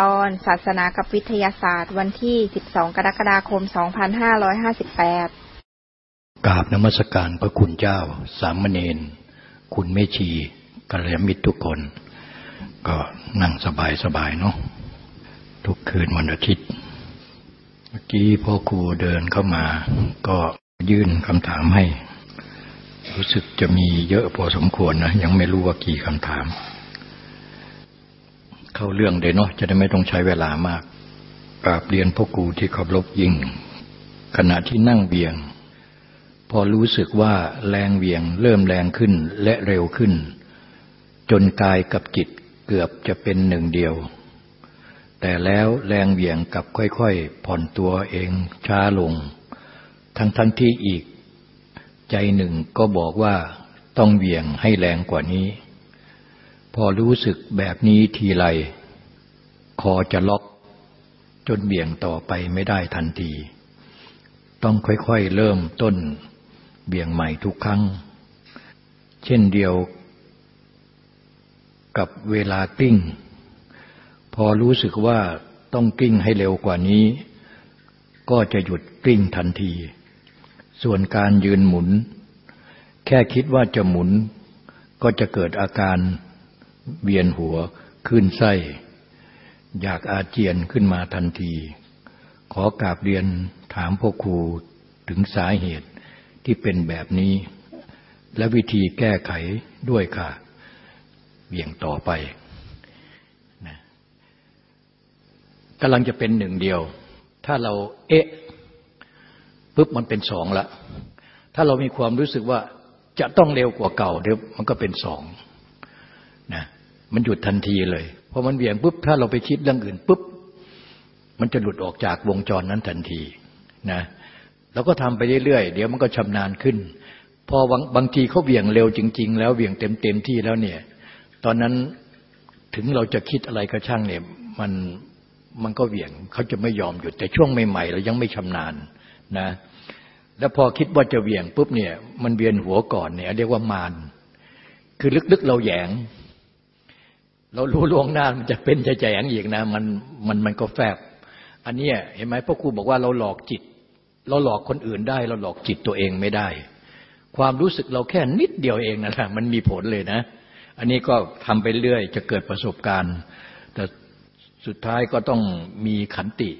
ตอน ศาสนากับวิทยาศาสตร์ วันที่ 12 กรกฎาคม 2558 กราบนมัสการพระคุณเจ้า สามเณร คุณเมชีกัลยาณมิตรทุกคน ก็นั่งสบายสบายเนาะ ทุกคืนวันอาทิตย์ เมื่อกี้พ่อครูเดินเข้ามา ก็ยื่นคำถามให้ รู้สึกจะมีเยอะพอสมควรนะ ยังไม่รู้ว่ากี่คำถาม เข้าเรื่องเลยเนาะจะได้ไม่ต้องใช้เวลามากกราบเรียนพ่อครูที่เคารพยิ่ง ขณะที่นั่งเบียง พอรู้สึกว่าแรงเวียง เริ่มแรงขึ้นและเร็วขึ้น จนกายกับจิตเกือบจะเป็นหนึ่งเดียว แต่แล้วแรงเวียงกับค่อยๆ ผ่อนตัวเองช้าลง ทั้งทั้งที่อีก ใจหนึ่งก็บอกว่าต้องเวียงให้แรงกว่านี้ พอรู้สึกแบบนี้ทีไรคอจะล็อกจนเบี่ยงต่อไปไม่ได้ทันที ต้องค่อยๆเริ่มต้นเบี่ยงใหม่ทุกครั้ง เช่นเดียวกับเวลากลิ้ง พอรู้สึกว่าต้องกลิ้งให้เร็วกว่านี้ ก็จะหยุดกลิ้งทันที ส่วนการยืนหมุน แค่คิดว่าจะหมุนก็จะเกิดอาการ เวียนหัวขึ้นไส้ อยากอาเจียนขึ้นมาทันที ขอกราบเรียนถามพ่อครูถึงสาเหตุที่เป็นแบบนี้ และวิธีแก้ไขด้วยค่ะเบี่ยงต่อไปนะกำลังจะเป็นหนึ่งเดียว ถ้าเราเอ๊ะปุ๊บมันเป็นสองละ ถ้าเรามีความรู้สึกว่าจะต้องเร็วกว่าเก่าเดี๋ยวมันก็เป็นสอง มันหยุดทันทีเลยพอมันเบี่ยงปุ๊บถ้าเราไปคิดเรื่องอื่นปุ๊บมันจะหลุดออกจากวงจรนั้นทันทีนะเราก็ทำไปเรื่อยๆ เดี๋ยวมันก็ชำนาญขึ้น พอบางบางทีเขาเบี่ยงเร็วจริง ๆ แล้วเบี่ยงเต็มเต็มที่แล้วเนี่ย ตอนนั้นถึงเราจะคิดอะไรก็ช่างเนี่ยมันมันก็เบี่ยงเขาจะไม่ยอมหยุดแต่ช่วงใหม่ๆเรายังไม่ชำนาญนะ แล้วพอคิดว่าจะเบี่ยงปุ๊บเนี่ย มันเวียนหัวก่อนเนี่ยเรียกว่ามาน คือลึกๆเราแยง เรารู้ล่วงหน้ามันจะเป็นจะแจงอีกนะมันมันมันก็แฝบอันนี้เห็นไหมพ่อครูบอกว่าเราหลอกจิต เราหลอกคนอื่นได้ เราหลอกจิตตัวเองไม่ได้ ความรู้สึกเราแค่นิดเดียวเองนะะมันมีผลเลยนะ อันนี้ก็ทำไปเรื่อยจะเกิดประสบการณ์ แต่สุดท้ายก็ต้องมีขันติ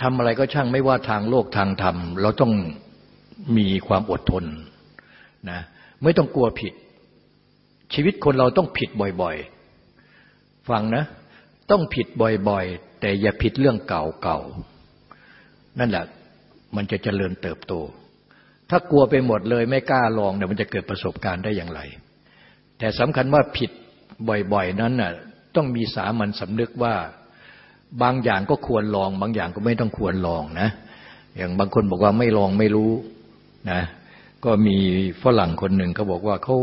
ทำอะไรก็ช่างไม่ว่าทางโลกทางธรรม เราต้องมีความอดทนนะไม่ต้องกลัวผิด ชีวิตคนเราต้องผิดบ่อย ๆ ฟังนะ ต้องผิดบ่อยๆ แต่อย่าผิดเรื่องเก่าๆ นั่นแหละ มันจะเจริญเติบโต ถ้ากลัวไปหมดเลยไม่กล้าลองเนี่ยมันจะเกิดประสบการณ์ได้อย่างไร แต่สำคัญว่าผิดบ่อยๆ นั้นน่ะต้องมีสามัญสำนึกว่าบางอย่างก็ควรลอง บางอย่างก็ไม่ต้องควรลองนะ อย่างบางคนบอกว่าไม่ลองไม่รู้นะก็มีฝรั่งคนหนึ่งเขาบอกว่าเขา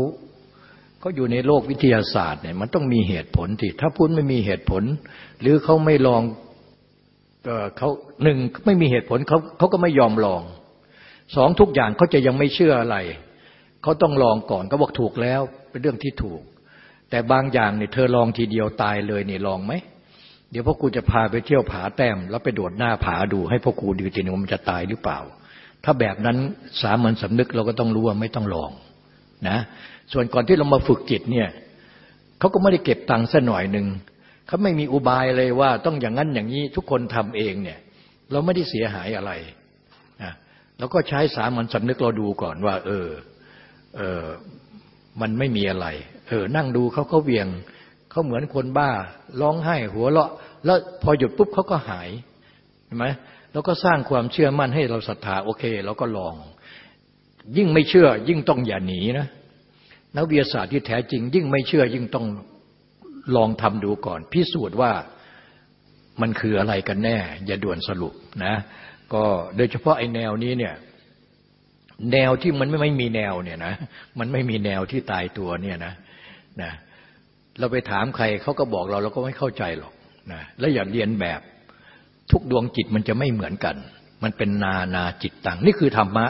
เขาอยู่ในโลกวิทยาศาสตร์เนี่ยมันต้องมีเหตุผลที่ถ้าพูดไม่มีเหตุผล หรือเขาไม่ลองเขาหนึ่งไม่มีเหตุผลเขาเขาก็ไม่ยอมลองสองทุกอย่างเขาจะยังไม่เชื่ออะไรเขาต้องลองก่อนก็บอกถูกแล้วเป็นเรื่องที่ถูก แต่บางอย่างเนี่ยเธอลองทีเดียวตายเลยเนี่ยลองไหมเดี๋ยวพ่อครูจะพาไปเที่ยวผาแต้ม แล้วไปโดดหน้าผาดูให้พ่อครูดูทีนึงว่ามันจะตายหรือเปล่า ถ้าแบบนั้นสามัญสำนึกเราก็ต้องรู้ว่าไม่ต้องลองนะ ส่วนก่อนที่เรามาฝึกจิตเนี่ยเขาก็ไม่ได้เก็บตังค์สัหน่อยหนึ่งเขาไม่มีอุบายเลยว่าต้องอย่างนั้นอย่างนี้ทุกคนทำเองเนี่ยเราไม่ได้เสียหายอะไรนะเราก็ใช้สามัญสำนึกเราดูก่อนว่า เออเออมันไม่มีอะไร เออ นั่งดูเขาเขาเวียงเขาเหมือนคนบ้าร้องไห้หัวเราะ แล้วพอหยุดปุ๊บเขาก็หายเห็นไหมแล้วก็สร้างความเชื่อมั่นให้เราศรัทธาโอเค เราก็ลอง ยิ่งไม่เชื่อ ยิ่งต้องอย่าหนีนะ นักวิทยาศาสตร์ที่แท้จริง ยิ่งไม่เชื่อยิ่งต้องลองทำดูก่อน พิสูจน์ว่ามันคืออะไรกันแน่ อย่าด่วนสรุปนะ ก็โดยเฉพาะไอ้แนวนี้เนี่ยแนวที่มันไม่ไม่มีแนวเนี่ยนะมันไม่มีแนวที่ตายตัวเนี่ยนะนะเราไปถามใครเขาก็บอกเราเราก็ไม่เข้าใจหรอกนะแล้วอย่าเรียนแบบทุกดวงจิตมันจะไม่เหมือนกัน มันเป็นนานาจิตต่างนี่คือธรรมะ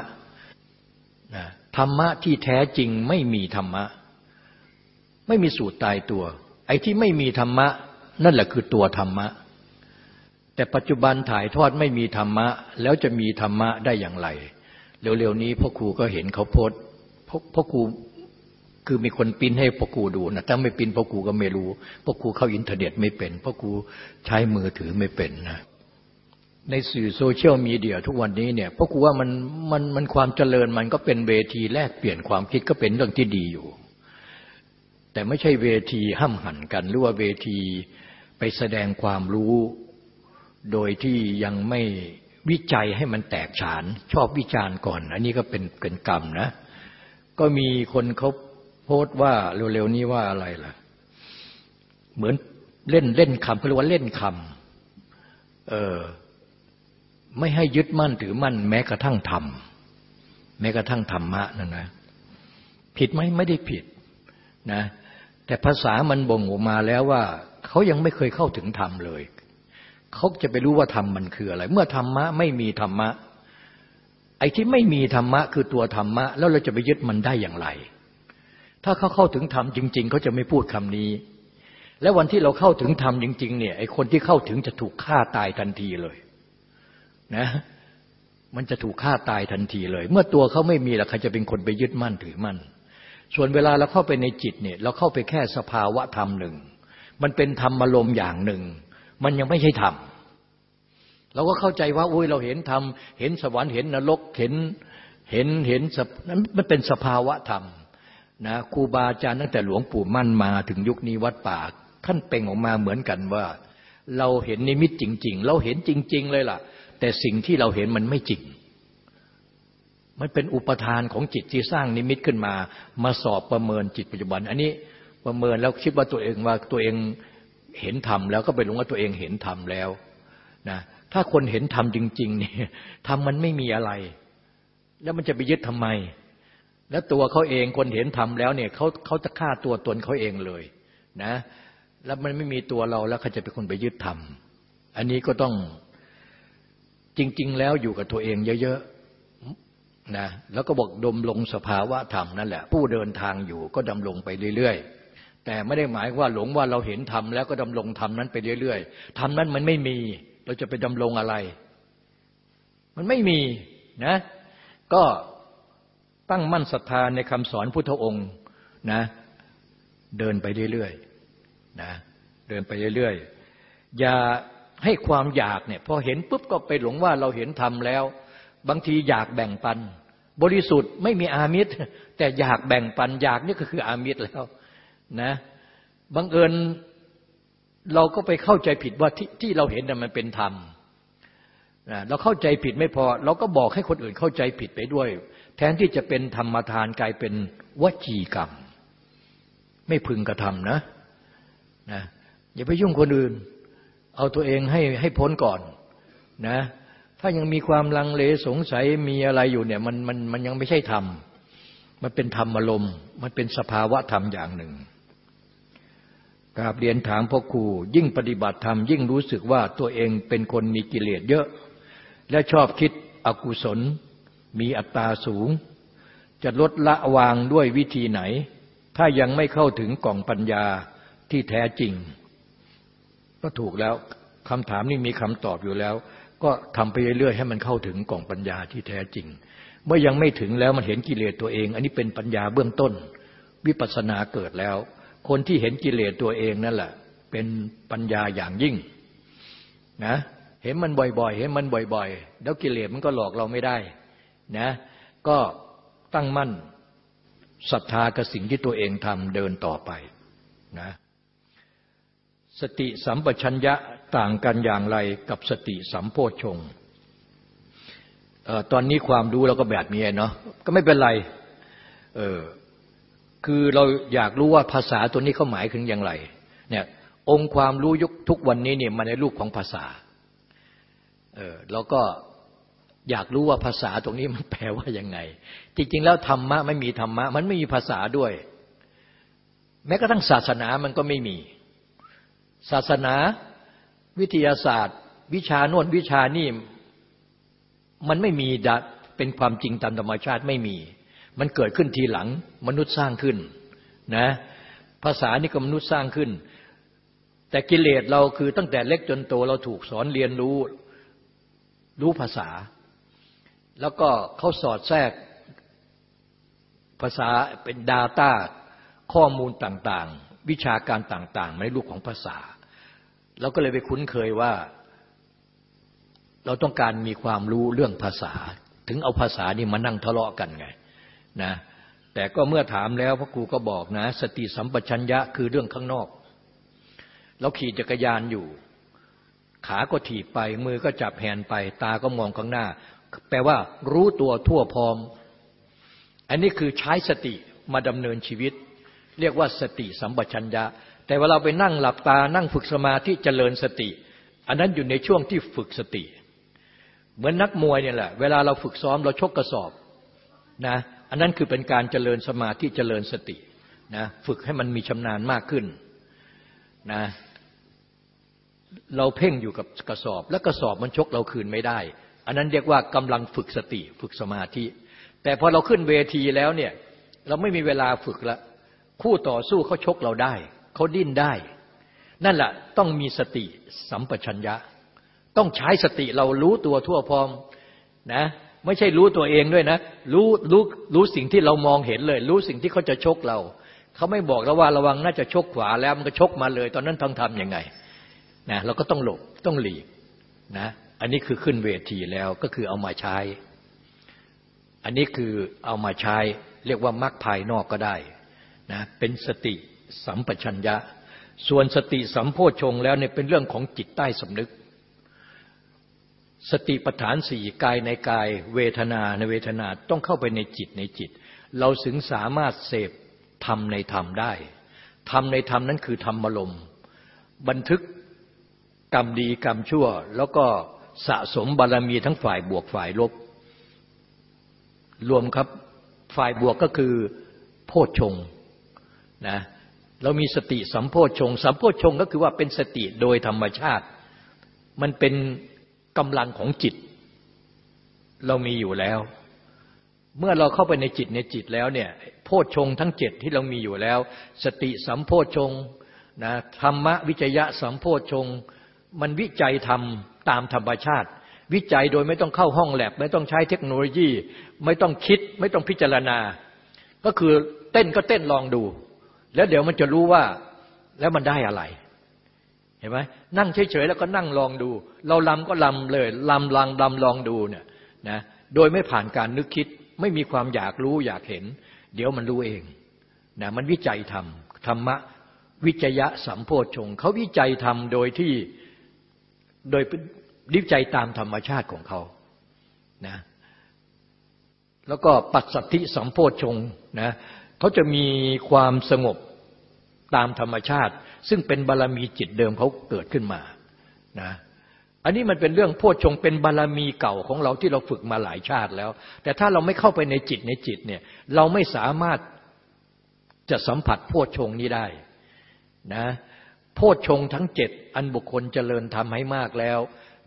ธรรมะที่แท้จริงไม่มีธรรมะ ไม่มีสูตรตายตัว ไอ้ที่ไม่มีธรรมะ นั่นแหละคือตัวธรรมะ แต่ปัจจุบันถ่ายทอดไม่มีธรรมะ แล้วจะมีธรรมะได้อย่างไร เร็วๆนี้พ่อครูก็เห็นเขาโพสพ่อครูคือมีคนปิ้นให้พ่อครูดูนะถ้าไม่ปิ้นพ่อครูก็ไม่รู้พ่อครูเข้าอินเทอร์เน็ตไม่เป็นพ่อครูใช้มือถือไม่เป็นนะ ในสื่อโซเชียลมีเดียทุกวันนี้เนี่ยเพ่อครูว่ามันมันมันความเจริญมันก็เป็นเวทีแลกเปลี่ยนความคิดก็เป็นเรื่องที่ดีอยู่ แต่ไม่ใช่เวทีห้ามหันกัน หรือว่าเวทีไปแสดงความรู้ โดยที่ยังไม่วิจัยให้มันแตกฉาน ชอบวิจารณ์ก่อน อันนี้ก็เป็นเป็นกรรมนะ ก็มีคนเขาโพสต์ว่าเร็วๆนี้ว่าอะไรล่ะ เหมือนเล่นเล่นคำเขาเรียกว่าเล่นคำเออ ไม่ให้ยึดมั่นถือมั่น แม้กระทั่งธรรมแม้กระทั่งธรรมะนั่นนะผิดไหมไม่ได้ผิดนะแต่ภาษามันบ่งออกมาแล้วว่า เขายังไม่เคยเข้าถึงธรรมเลย เขาจะไปรู้ว่าธรรมมันคืออะไร เมื่อธรรมะไม่มีธรรมะ ไอ้ที่ไม่มีธรรมะคือตัวธรรมะ แล้วเราจะไปยึดมันได้อย่างไร ถ้าเขาเข้าถึงธรรมจริง ๆ เขาจะไม่พูดคำนี้ และวันที่เราเข้าถึงธรรมจริง ๆ เนี่ยไอ้คนที่เข้าถึงจะถูกฆ่าตายทันทีเลย นะมันจะถูกฆ่าตายทันทีเลย เมื่อตัวเขาไม่มีแล้วใครจะเป็นคนไปยึดมั่นถือมั่น ส่วนเวลาเราเข้าไปในจิตเนี่ยเราเข้าไปแค่สภาวะธรรมหนึ่ง มันเป็นธรรมอารมณ์อย่างหนึ่ง มันยังไม่ใช่ธรรมเราก็เข้าใจว่าอุ้ยเราเห็นธรรม เห็นสวรรค์เห็นนรกเห็นเห็นเห็นนั้นมันเป็นสภาวะธรรมนะครูบาอาจารย์ตั้งแต่หลวงปู่มั่นมาถึงยุคนี้วัดป่าท่านเป่งออกมาเหมือนกันว่า เราเห็นนิมิตจริง ๆ เราเห็นจริง ๆ เลยล่ะ แต่สิ่งที่เราเห็นมันไม่จริง มันเป็นอุปทานของจิตที่สร้างนิมิตขึ้นมา มาสอบประเมินจิตปัจจุบัน อันนี้ประเมินแล้วคิดว่าตัวเองว่าตัวเองเห็นธรรมแล้วก็ไปลงว่าตัวเองเห็นธรรมแล้วนะถ้าคนเห็นธรรมจริง ๆ เนี่ยธรรมมันไม่มีอะไร แล้วมันจะไปยึดทำไม แล้วตัวเขาเองคนเห็นธรรมแล้วเนี่ยเขาเขาจะฆ่าตัวตนเขาเองเลยนะ แล้วมันไม่มีตัวเราแล้วเขาจะเป็นคนไปยึดธรรมอันนี้ก็ต้อง จริง ๆ แล้วอยู่กับตัวเองเยอะๆนะแล้วก็บอกดมลงสภาวะธรรมนั่นแหละ ผู้เดินทางอยู่ก็ดำลงไปเรื่อย ๆ แต่ไม่ได้หมายว่าหลงว่าเราเห็นธรรมแล้วก็ดำลงธรรมนั้นไปเรื่อยๆธรรมนั้นมันไม่มี เราจะไปดำลงอะไร มันไม่มีนะ ก็ตั้งมั่นศรัทธาในคำสอนพุทธองค์นะเดินไปเรื่อยๆนะเดินไปเรื่อยๆอย่า ให้ความอยากเนี่ยพอเห็นปุ๊บก็ไปหลงว่าเราเห็นธรรมแล้ว บางทีอยากแบ่งปัน บริสุทธิ์ไม่มีอามิตร แต่อยากแบ่งปันอยากนี่ก็คืออามิตรแล้วนะบังเอิญเราก็ไปเข้าใจผิดว่าที่ที่เราเห็นน่ะมันเป็นธรรมนะเราเข้าใจผิดไม่พอ เราก็บอกให้คนอื่นเข้าใจผิดไปด้วย แทนที่จะเป็นธรรมทานกลายเป็นวจีกรรม ไม่พึงกระทำนะนะอย่าไปยุ่งคนอื่น เอาตัวเองให้ให้พ้นก่อนนะ ถ้ายังมีความลังเลสงสัยมีอะไรอยู่เนี่ยมันมันมันยังไม่ใช่ธรรม มันเป็นธรรมอารมณ์มันเป็นสภาวะธรรมอย่างหนึ่งกราบเรียนถามพ่อครูยิ่งปฏิบัติธรรมยิ่งรู้สึกว่าตัวเองเป็นคนมีกิเลสเยอะ และชอบคิดอกุศล มีอัตตาสูง จะลดละวางด้วยวิธีไหน ถ้ายังไม่เข้าถึงกล่องปัญญาที่แท้จริง ก็ถูกแล้วคำถามนี้มีคำตอบอยู่แล้ว ก็ทำไปเรื่อยๆให้มันเข้าถึงกล่องปัญญาที่แท้จริง เมื่อยังไม่ถึงแล้วมันเห็นกิเลสตัวเอง อันนี้เป็นปัญญาเบื้องต้น วิปัสสนาเกิดแล้ว คนที่เห็นกิเลสตัวเองนั่นแหละเป็นปัญญาอย่างยิ่งนะเห็นมันบ่อยๆ เห็นมันบ่อยๆ แล้วกิเลสมันก็หลอกเราไม่ได้นะก็ตั้งมั่นศรัทธากับสิ่งที่ตัวเองทำเดินต่อไปนะ สติสัมปชัญญะต่างกันอย่างไรกับสติสัมโพชงตอนนี้ความรู้เราก็แบบนี้เนาะก็ไม่เป็นไรเออคือเราอยากรู้ว่าภาษาตัวนี้เขาหมายถึงอย่างไรเนี่ยองค์ความรู้ยุคทุกวันนี้เนี่ยมาในรูปของภาษาเออเราก็อยากรู้ว่าภาษาตรงนี้มันแปลว่ายังไง จริง ๆ แล้วธรรมะไม่มีธรรมะ มันไม่มีภาษาด้วย แม้กระทั่งศาสนามันก็ไม่มี ศาสนา วิทยาศาสตร์ วิชาโน่นวิชานี่มันไม่มีดัเป็นความจริงตามธรรมชาติไม่มี มันเกิดขึ้นทีหลังมนุษย์สร้างขึ้นนะภาษานี่ก็มนุษย์สร้างขึ้น แต่กิเลสเราคือตั้งแต่เล็กจนโตเราถูกสอนเรียนรู้รู้ภาษา แล้วก็เขาสอดแทรกภาษาเป็น Data ข้อมูลต่างๆ วิชาการต่างๆ ในรูปของภาษา เราก็เลยไปคุ้นเคยว่า เราต้องการมีความรู้เรื่องภาษา ถึงเอาภาษานี่มานั่งทะเลาะกันไงนะแต่ก็เมื่อถามแล้วพระครูก็บอกนะ สติสัมปชัญญะคือเรื่องข้างนอก เราขี่จักรยานอยู่ ขาก็ถีบไปมือก็จับแหนไป ตาก็มองข้างหน้า แปลว่ารู้ตัวทั่วพร้อม อันนี้คือใช้สติมาดำเนินชีวิต เรียกว่าสติสัมปชัญญะ แต่เวลาไปนั่งหลับตานั่งฝึกสมาธิเจริญสติ อันนั้นอยู่ในช่วงที่ฝึกสติ เหมือนนักมวยเนี่ยแหละ เวลาเราฝึกซ้อมเราชกกระสอบนะอันนั้นคือเป็นการเจริญสมาธิเจริญสตินะฝึกให้มันมีชำนาญมากขึ้นนะเราเพ่งอยู่กับกระสอบ แล้วกระสอบมันชกเราคืนไม่ได้ อันนั้นเรียกว่ากำลังฝึกสติฝึกสมาธิ แต่พอเราขึ้นเวทีแล้วเนี่ยเราไม่มีเวลาฝึกละคู่ต่อสู้เขาชกเราได้ เขาดิ้นได้ นั่นแหละต้องมีสติสัมปชัญญะ ต้องใช้สติเรารู้ตัวทั่วพร้อมนะไม่ใช่รู้ตัวเองด้วยนะ รู้รู้รู้สิ่งที่เรามองเห็นเลย รู้สิ่งที่เขาจะชกเรา เขาไม่บอกเราว่าระวังน่าจะชกขวาแล้วมันก็ชกมาเลย ตอนนั้นต้องทำยังไงนะเราก็ต้องหลบต้องหลีกนะอันนี้คือขึ้นเวทีแล้วก็คือเอามาใช้ อันนี้คือเอามาใช้ เรียกว่ามรรคภายนอกก็ได้นะเป็นสติ สัมปชัญญะ ส่วนสติสัมโพชงแล้วเนี่ยเป็นเรื่องของจิตใต้สำนึก สติปัฏฐานสี่กายในกาย เวทนาในเวทนาต้องเข้าไปในจิตในจิต เราถึงสามารถเสพธรรมในธรรมได้ธรรมในธรรมนั้นคือธรรมลมบันทึกกรรมดีกรรมชั่ว แล้วก็สะสมบารรมีทั้งฝ่ายบวกฝ่ายลบ รวมครับฝ่ายบวกก็คือโพชฌงนะ เรามีสติสัมโพชฌงสัมโพชฌงก็คือว่าเป็นสติโดยธรรมชาติ มันเป็นกำลังของจิต เรามีอยู่แล้ว เมื่อเราเข้าไปในจิตในจิตแล้วเนี่ยโพชฌงทั้งเจ็ดที่เรามีอยู่แล้ว สติสัมโพชฌงนะธรรมวิจยะสัมโพชฌงมันวิจัยทำตามธรรมชาติ วิจัยโดยไม่ต้องเข้าห้องแลบ ไม่ต้องใช้เทคโนโลยี ไม่ต้องคิด ไม่ต้องพิจารณา ก็คือเต้นก็เต้นลองดู แล้วเดี๋ยวมันจะรู้ว่าแล้วมันได้อะไร เห็นไหมนั่งเฉยๆแล้วก็นั่งลองดู เราลำก็ลำเลยลำลังลำลองดูเนี่ยนะโดยไม่ผ่านการนึกคิด ไม่มีความอยากรู้อยากเห็น เดี๋ยวมันรู้เองนะมันวิจัยธรรมธรรมะวิจยะสัมโพชงเขาวิจัยธรรมโดยที่โดยวิจัยตามธรรมชาติของเขานะแล้วก็ปัสสัทธิสัมโพชงนะเขาจะมีความสงบ ตามธรรมชาติ ซึ่งเป็นบารรมีจิตเดิมเขาเกิดขึ้นมานะอันนี้มันเป็นเรื่องโพชฌงเป็นบารรมีเก่าของเราที่เราฝึกมาหลายชาติแล้ว แต่ถ้าเราไม่เข้าไปในจิตในจิตเนี่ยเราไม่สามารถจะสัมผัสโพชฌงนี้ได้นะโพชฌงทั้งเจ็ดอันบุคคลเจริญทำให้มากแล้ว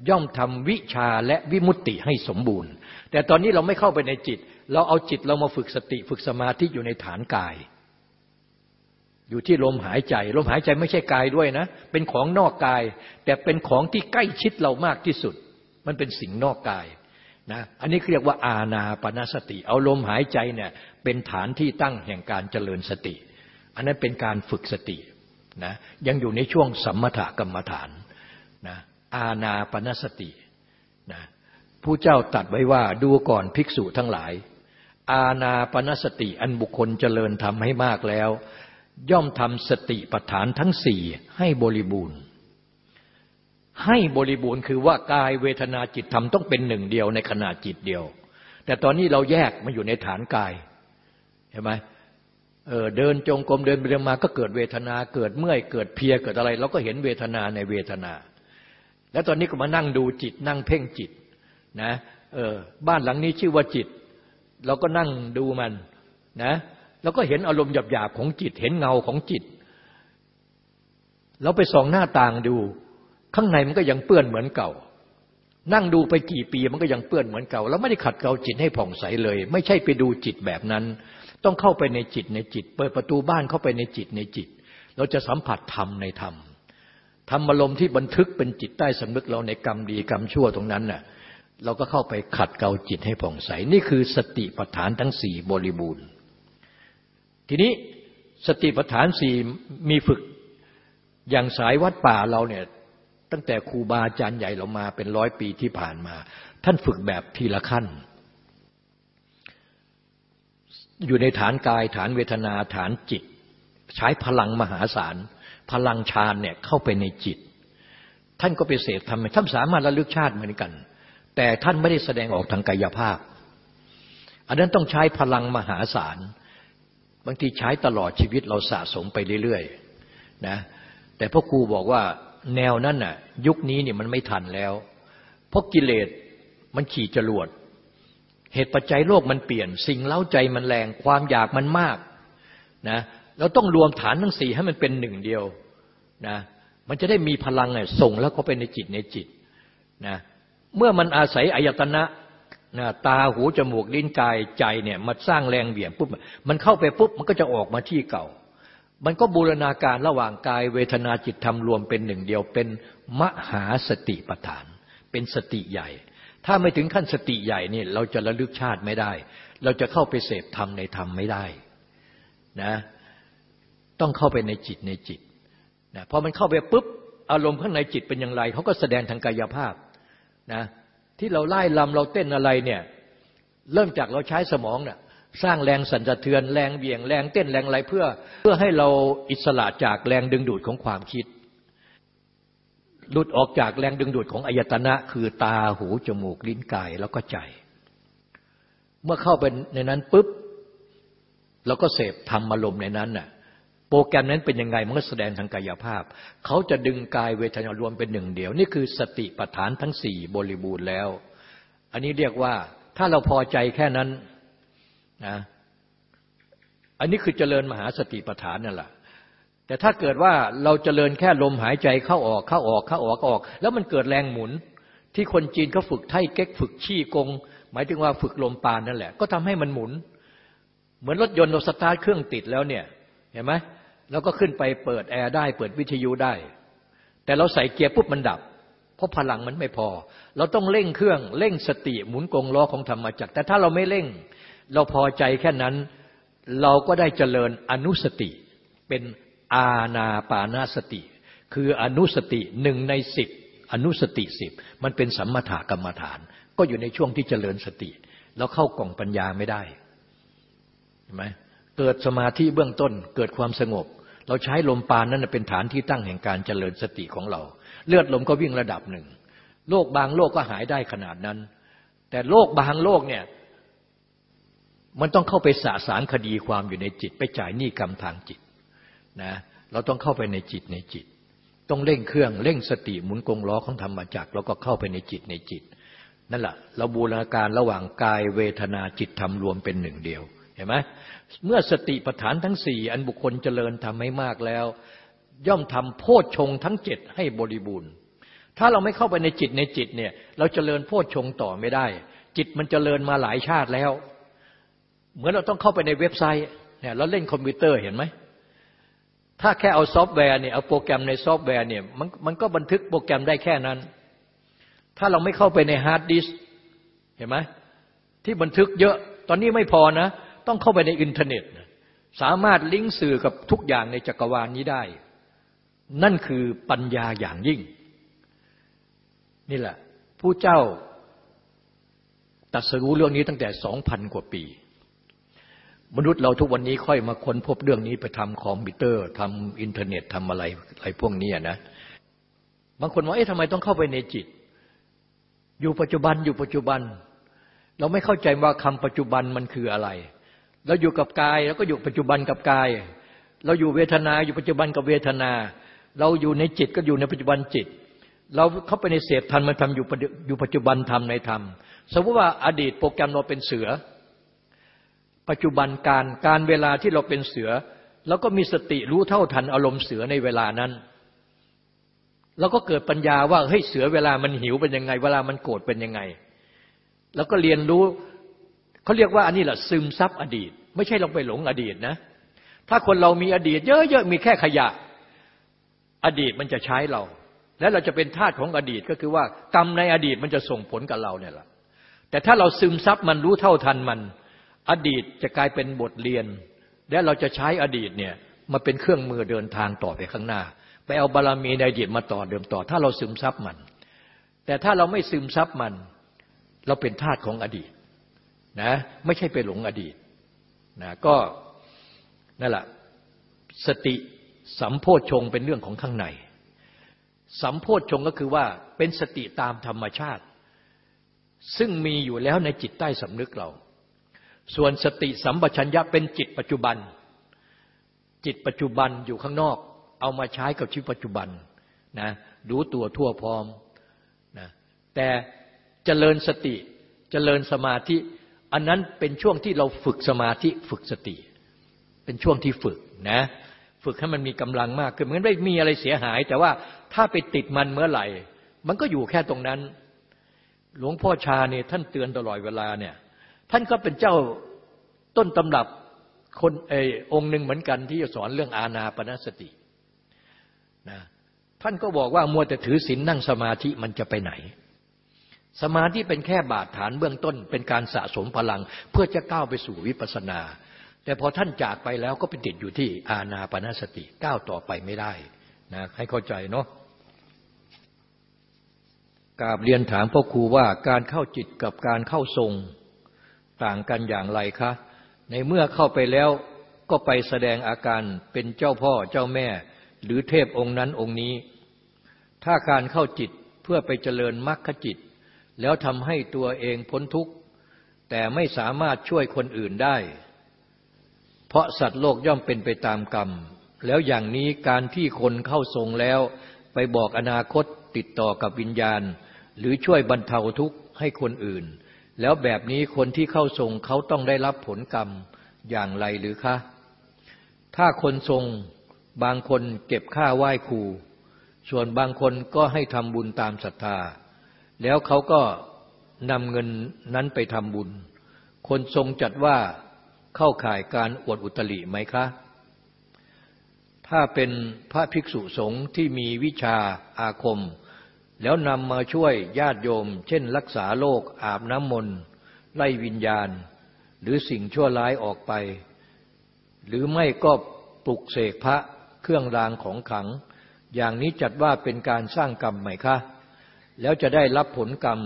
ย่อมทำวิชาและวิมุตติให้สมบูรณ์ แต่ตอนนี้เราไม่เข้าไปในจิต เราเอาจิตเรามาฝึกสติฝึกสมาธิอยู่ในฐานกาย อยู่ที่ลมหายใจ ลมหายใจไม่ใช่กายด้วยนะ เป็นของนอกกาย แต่เป็นของที่ใกล้ชิดเรามากที่สุด มันเป็นสิ่งนอกกายนะอันนี้เรียกว่าอาณาปณสติ เอาลมหายใจเนี่ยเป็นฐานที่ตั้งแห่งการเจริญสติ อันนั้นเป็นการฝึกสตินะยังอยู่ในช่วงสัมมถกรรมฐานนะอาณาปณสตินะผู้เจ้าตัดไว้ว่าดูก่อนภิกษุทั้งหลาย อาณาปณสติอันบุคคลเจริญทำให้มากแล้ว ย่อมทำสติปัฏฐานทั้งสี่ให้บริบูรณ์ ให้บริบูรณ์คือว่ากายเวทนาจิตธรรมต้องเป็นหนึ่งเดียวในขณะจิตเดียว แต่ตอนนี้เราแยกมาอยู่ในฐานกายเห็นไหมเออเดินจงกรมเดินไปเดินมาก็เกิดเวทนา เกิดเมื่อยเกิดเพียเกิดอะไร เราก็เห็นเวทนาในเวทนา แล้วตอนนี้ก็มานั่งดูจิต นั่งเพ่งจิตนะเออบ้านหลังนี้ชื่อว่าจิต เราก็นั่งดูมันนะ แล้วก็เห็นอารมณ์หยาบๆของจิต เห็นเงาของจิต เราไปส่องหน้าต่างดู ข้างในมันก็ยังเปื้อนเหมือนเก่า นั่งดูไปกี่ปีมันก็ยังเปื้อนเหมือนเก่าแล้วไม่ได้ขัดเกลาจิตให้ผ่องใสเลย ไม่ใช่ไปดูจิตแบบนั้น ต้องเข้าไปในจิตในจิต เปิดประตูบ้านเข้าไปในจิตในจิต เราจะสัมผัสธรรมในธรรมธรรมลมณ์ที่บันทึกเป็นจิตใต้สำนึกเราในกรรมดีกรรมชั่วตรงนั้นน่ะเราก็เข้าไปขัดเกลาจิตให้ผ่องใส นี่คือสติปัฏฐานทั้งสี่บริบูรณ์ ทีนี้สติปัฏฐานสี่มีฝึกอย่างสายวัดป่าเราเนี่ยตั้งแต่ครูบาอาจารย์ใหญ่เรามาเป็นร้อยปีที่ผ่านมา ท่านฝึกแบบทีละขั้น อยู่ในฐานกายฐานเวทนาฐานจิต ใช้พลังมหาศาล พลังฌานเนี่ยเข้าไปในจิต ท่านก็ไปเสพทำท่านสามารถระลึกชาติเหมือนกัน แต่ท่านไม่ได้แสดงออกทางกายภาพ อันนั้นต้องใช้พลังมหาศาล บางทีใช้ตลอดชีวิตเราสะสมไปเรื่อยๆนะแต่พ่อครูบอกว่าแนวนั้นน่ะยุคนี้เนี่ยมันไม่ทันแล้ว เพราะกิเลสมันขี่จรวด เหตุปัจจัยโลกมันเปลี่ยน สิ่งเล้าใจมันแรงความอยากมันมากนะเราต้องรวมฐานทั้งสี่ให้มันเป็นหนึ่งเดียวนะมันจะได้มีพลังเนี่ยส่งแล้วก็ไปในจิตในจิตนะเมื่อมันอาศัยอายตนะ นะตาหูจมูกลิ้นกายใจเนี่ยมาสร้างแรงเบี่ยงปุ๊บมันเข้าไปปุ๊บมันก็จะออกมาที่เก่า มันก็บูรณาการระหว่างกายเวทนาจิตธรรมรวมเป็นหนึ่งเดียวเป็นมหาสติปัฏฐาน เป็นสติใหญ่ ถ้าไม่ถึงขั้นสติใหญ่นี่เราจะระลึกชาติไม่ได้ เราจะเข้าไปเสพธรรมในธรรมไม่ได้นะต้องเข้าไปในจิตในจิตนะพอมันเข้าไปปุ๊บอารมณ์ข้างในจิตเป็นอย่างไรเขาก็แสดงทางกายภาพนะ ที่เราไล่ลำเราเต้นอะไรเนี่ยเริ่มจากเราใช้สมองเนะ่ยสร้างแรงสั่นสะเทือนแรงเบี่ยงแรงเต้นแรงอะไรเพื่อ เพื่อให้เราอิสระจากแรงดึงดูดของความคิด หลุดออกจากแรงดึงดูดของอายตนะ คือตาหูจมูกลิ้นกายแล้วก็ใจ เมื่อเข้าไปในนั้นปุ๊บเราก็เสพธรรมอารมณ์ในนั้นน่ะ โปรแกรมนั้นเป็นยังไงมันก็แสดงทางกายภาพ เขาจะดึงกายเวทนารวมเป็นหนึ่งเดียว นี่คือสติปัฏฐานทั้งสี่บริบูรณ์แล้ว อันนี้เรียกว่าถ้าเราพอใจแค่นั้นนะอันนี้คือเจริญมหาสติปัฏฐานนั่นแหละแต่ถ้าเกิดว่าเราเจริญแค่ลมหายใจเข้าออกเข้าออกเข้าออกออก แล้วมันเกิดแรงหมุน ที่คนจีนเขาฝึกไท่เก๊กฝึกชี้กง หมายถึงว่าฝึกลมปานนั่นแหละ ก็ทำให้มันหมุน เหมือนรถยนต์เราสตาร์ทเครื่องติดแล้วเนี่ย เห็นไหม เราก็ขึ้นไปเปิดแอร์ได้ เปิดวิทยุได้ แต่เราใส่เกียร์ปุ๊บมันดับ เพราะพลังมันไม่พอ เราต้องเร่งเครื่องเร่งสติหมุนกงล้อของธรรมจักรแต่ถ้าเราไม่เร่ง เราพอใจแค่นั้น เราก็ได้เจริญอนุสติ เป็นอาณาปานาสติ คืออนุสติหนึ่งในสิบอนุสติสิบมันเป็นสัมมาถากรรมฐาน ก็อยู่ในช่วงที่เจริญสติ แล้วเข้ากล่องปัญญาไม่ได้เห็นไหมเกิดสมาธิเบื้องต้นเกิดความสงบ เราใช้ลมปานนั้นเป็นฐานที่ตั้งแห่งการเจริญสติของเรา เลือดลมก็วิ่งระดับหนึ่งโรคบางโรคก็หายได้ขนาดนั้น แต่โรคบางโรคเนี่ยมันต้องเข้าไปสะสางคดีความอยู่ในจิต ไปจ่ายหนี้กรรมทางจิตนะเราต้องเข้าไปในจิตในจิต ต้องเร่งเครื่องเร่งสติหมุนกงล้อของธรรมจักรแล้วก็เข้าไปในจิตในจิต นั่นแหละเราบูรณาการระหว่างกายเวทนาจิตธรรมรวมเป็นหนึ่งเดียวเห็นไหม เมื่อสติปัฏฐานทั้งสี่อันบุคคลเจริญทำให้มากแล้ว ย่อมทำโพชฌงทั้งเจ็ดให้บริบูรณ์ ถ้าเราไม่เข้าไปในจิตในจิตเนี่ยเราเจริญโพชฌงต่อไม่ได้ จิตมันเจริญมาหลายชาติแล้ว เหมือนเราต้องเข้าไปในเว็บไซต์เนี่ยเราเล่นคอมพิวเตอร์เห็นไหมถ้าแค่เอาซอฟต์แวร์เนี่ยเอาโปรแกรมในซอฟต์แวร์เนี่ยมันมันก็บันทึกโปรแกรมได้แค่นั้น ถ้าเราไม่เข้าไปในฮาร์ดดิสก์เห็นไหมที่บันทึกเยอะตอนนี้ไม่พอนะ ต้องเข้าไปในอินเทอร์เน็ต สามารถลิงก์สื่อกับทุกอย่างในจักรวาลนี้ได้ นั่นคือปัญญาอย่างยิ่ง นี่แหละพุทธเจ้าตรัสรู้เรื่องนี้ตั้งแต่สองพันกว่าปี มนุษย์เราทุกวันนี้ค่อยมาค้นพบเรื่องนี้ไปทำคอมพิวเตอร์ทำอินเทอร์เน็ตทำอะไรอะไรพวกนี้นะบางคนว่าเอ๊ะทำไมต้องเข้าไปในจิต อยู่ปัจจุบันอยู่ปัจจุบัน เราไม่เข้าใจว่าคำปัจจุบันมันคืออะไร เราอยู่กับกายแล้วก็อยู่ปัจจุบันกับกาย เราอยู่เวทนาอยู่ปัจจุบันกับเวทนา เราอยู่ในจิตก็อยู่ในปัจจุบันจิต เราเข้าไปในเสพธรรมมันทำอยู่อยู่ปัจจุบันทำในธรรม สมมติว่าอดีตโปรแกรมเราเป็นเสือ ปัจจุบันการการเวลาที่เราเป็นเสือแล้วก็มีสติรู้เท่าทันอารมณ์เสือในเวลานั้นแล้วก็เกิดปัญญาว่าเฮ้ยเสือเวลามันหิวเป็นยังไง เวลามันโกรธเป็นยังไง แล้วก็เรียนรู้ เขาเรียกว่าอันนี้แหละซึมซับอดีต ไม่ใช่เราไปหลงอดีตนะ ถ้าคนเรามีอดีต เยอะๆมีแค่ขยะ อดีตมันจะใช้เรา และเราจะเป็นทาสของอดีตก็คือว่ากรรมในอดีตมันจะส่งผลกับเราเนี่ยแหละแต่ถ้าเราซึมซับมันรู้เท่าทันมัน อดีตจะกลายเป็นบทเรียน และเราจะใช้อดีตเนี่ยมาเป็นเครื่องมือเดินทางต่อไปข้างหน้า ไปเอาบารมีในอดีตมาต่อเดิมต่อ ถ้าเราซึมซับมัน แต่ถ้าเราไม่ซึมซับมัน เราเป็นทาสของอดีต นะไม่ใช่ไปหลงอดีตนะก็นั่นแหละสติสัมโพชงเป็นเรื่องของข้างใน สัมโพชงก็คือว่าเป็นสติตามธรรมชาติ ซึ่งมีอยู่แล้วในจิตใต้สำนึกเรา ส่วนสติสัมปชัญญะเป็นจิตปัจจุบัน จิตปัจจุบันอยู่ข้างนอก เอามาใช้กับชีวิตปัจจุบันนะรู้ตัวทั่วพร้อมนะแต่เจริญสติเจริญสมาธิ อันนั้นเป็นช่วงที่เราฝึกสมาธิฝึกสติ เป็นช่วงที่ฝึกนะ ฝึกให้มันมีกำลังมากขึ้นมันไม่มีอะไรเสียหาย แต่ว่าถ้าไปติดมันเมื่อไหร่ มันก็อยู่แค่ตรงนั้น หลวงพ่อชาเนี่ยท่านเตือนตลอดเวลาเนี่ย ท่านก็เป็นเจ้าต้นตำรับคนเอองค์หนึ่งเหมือนกันที่จะสอนเรื่องอาณาปณสตินะท่านก็บอกว่ามัวแต่ถือศีลนั่งสมาธิมันจะไปไหน สมาธิเป็นแค่บาดฐานเบื้องต้น เป็นการสะสมพลัง เพื่อจะก้าวไปสู่วิปัสนา แต่พอท่านจากไปแล้วก็ไปติดอยู่ที่อาณาปณสติก้าวต่อไปไม่ได้นะให้เข้าใจเนาะกาบเรียนถามพ่อครูว่าการเข้าจิตกับการเข้าทรงต่างกันอย่างไรคะ ในเมื่อเข้าไปแล้วก็ไปแสดงอาการเป็นเจ้าพ่อเจ้าแม่ หรือเทพองค์นั้นองค์นี้ ถ้าการเข้าจิตเพื่อไปเจริญมรรคจิต แล้วทำให้ตัวเองพ้นทุกข์ แต่ไม่สามารถช่วยคนอื่นได้ เพราะสัตว์โลกย่อมเป็นไปตามกรรม แล้วอย่างนี้การที่คนเข้าทรงแล้วไปบอกอนาคตติดต่อกับวิญญาณ หรือช่วยบรรเทาทุกข์ให้คนอื่น แล้วแบบนี้คนที่เข้าทรงเขาต้องได้รับผลกรรมอย่างไรหรือคะ ถ้าคนทรงบางคนเก็บค่าไหว้ครู ส่วนบางคนก็ให้ทำบุญตามศรัทธา แล้วเขาก็นำเงินนั้นไปทำบุญ คนทรงจัดว่าเข้าข่ายการอวดอุตริไหมคะ ถ้าเป็นพระภิกษุสงฆ์ที่มีวิชาอาคม แล้วนำมาช่วยญาติโยม เช่น รักษาโรคอาบน้ำมนต์ไล่วิญญาณ หรือสิ่งชั่วร้ายออกไป หรือไม่ก็ปลุกเสกพระเครื่องรางของขัง อย่างนี้จัดว่าเป็นการสร้างกรรมไหมคะ แล้วจะได้รับผลกรรม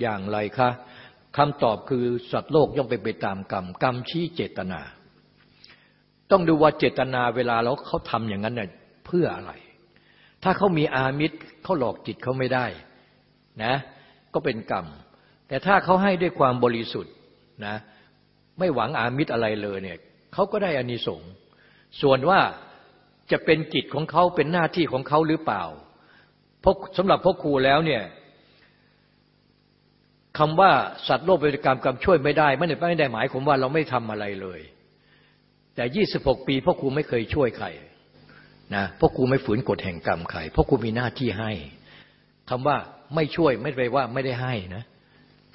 อย่างไรคะคำตอบคือสัตว์โลกย่อมไปไปตามกรรม กรรมชี้เจตนา ต้องดูว่าเจตนาเวลาเราเขาทำอย่างนั้นเนี่ยเพื่ออะไร ถ้าเขามีอามิตรเขาหลอกจิตเขาไม่ได้นะก็เป็นกรรม แต่ถ้าเขาให้ด้วยความบริสุทธิ์นะไม่หวังอามิตรอะไรเลยเนี่ยเขาก็ได้อานิสงส์ส่วนว่าจะเป็นกิจของเขาเป็นหน้าที่ของเขาหรือเปล่าเพราะสำหรับพ่อครูแล้วเนี่ย คำว่าสัตว์โลกเป็นกรรมกรรมช่วยไม่ได้ไม่ได้ไม่ได้หมายความว่าเราไม่ทำอะไรเลย แต่ยี่สิบหกปีพ่อครูไม่เคยช่วยใครนะพ่อครูไม่ฝืนกฎแห่งกรรมใครพ่อครูมีหน้าที่ให้คำว่าไม่ช่วยไม่ไปว่าไม่ได้ให้นะ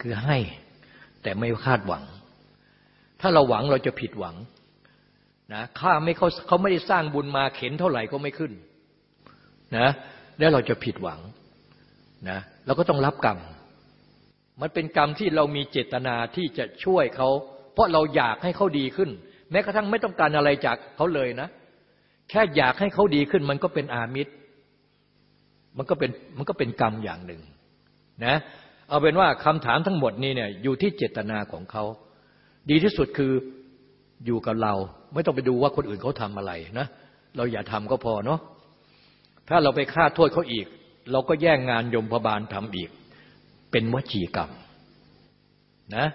คือให้แต่ไม่คาดหวัง ถ้าเราหวังเราจะผิดหวังนะข้าไม่เขาเขาไม่ได้สร้างบุญมาเข็นเท่าไหร่ก็ไม่ขึ้นนะแล้วเราจะผิดหวังนะเราก็ต้องรับกรรม มันเป็นกรรมที่เรามีเจตนาที่จะช่วยเขา เพราะเราอยากให้เขาดีขึ้น แม้กระทั่งไม่ต้องการอะไรจากเขาเลยนะ แค่อยากให้เขาดีขึ้น มันก็เป็นอามิตร มันก็เป็นมันก็เป็นกรรมอย่างหนึ่งนะเอาเป็นว่าคำถามทั้งหมดนี้เนี่ยอยู่ที่เจตนาของเขา ดีที่สุดคืออยู่กับเรา ไม่ต้องไปดูว่าคนอื่นเขาทำอะไรนะเราอย่าทำก็พอเนาะถ้าเราไปฆ่าโทษเขาอีก เราก็แย่งงานยมพบาลทำอีก เป็นวจีกรรมนะ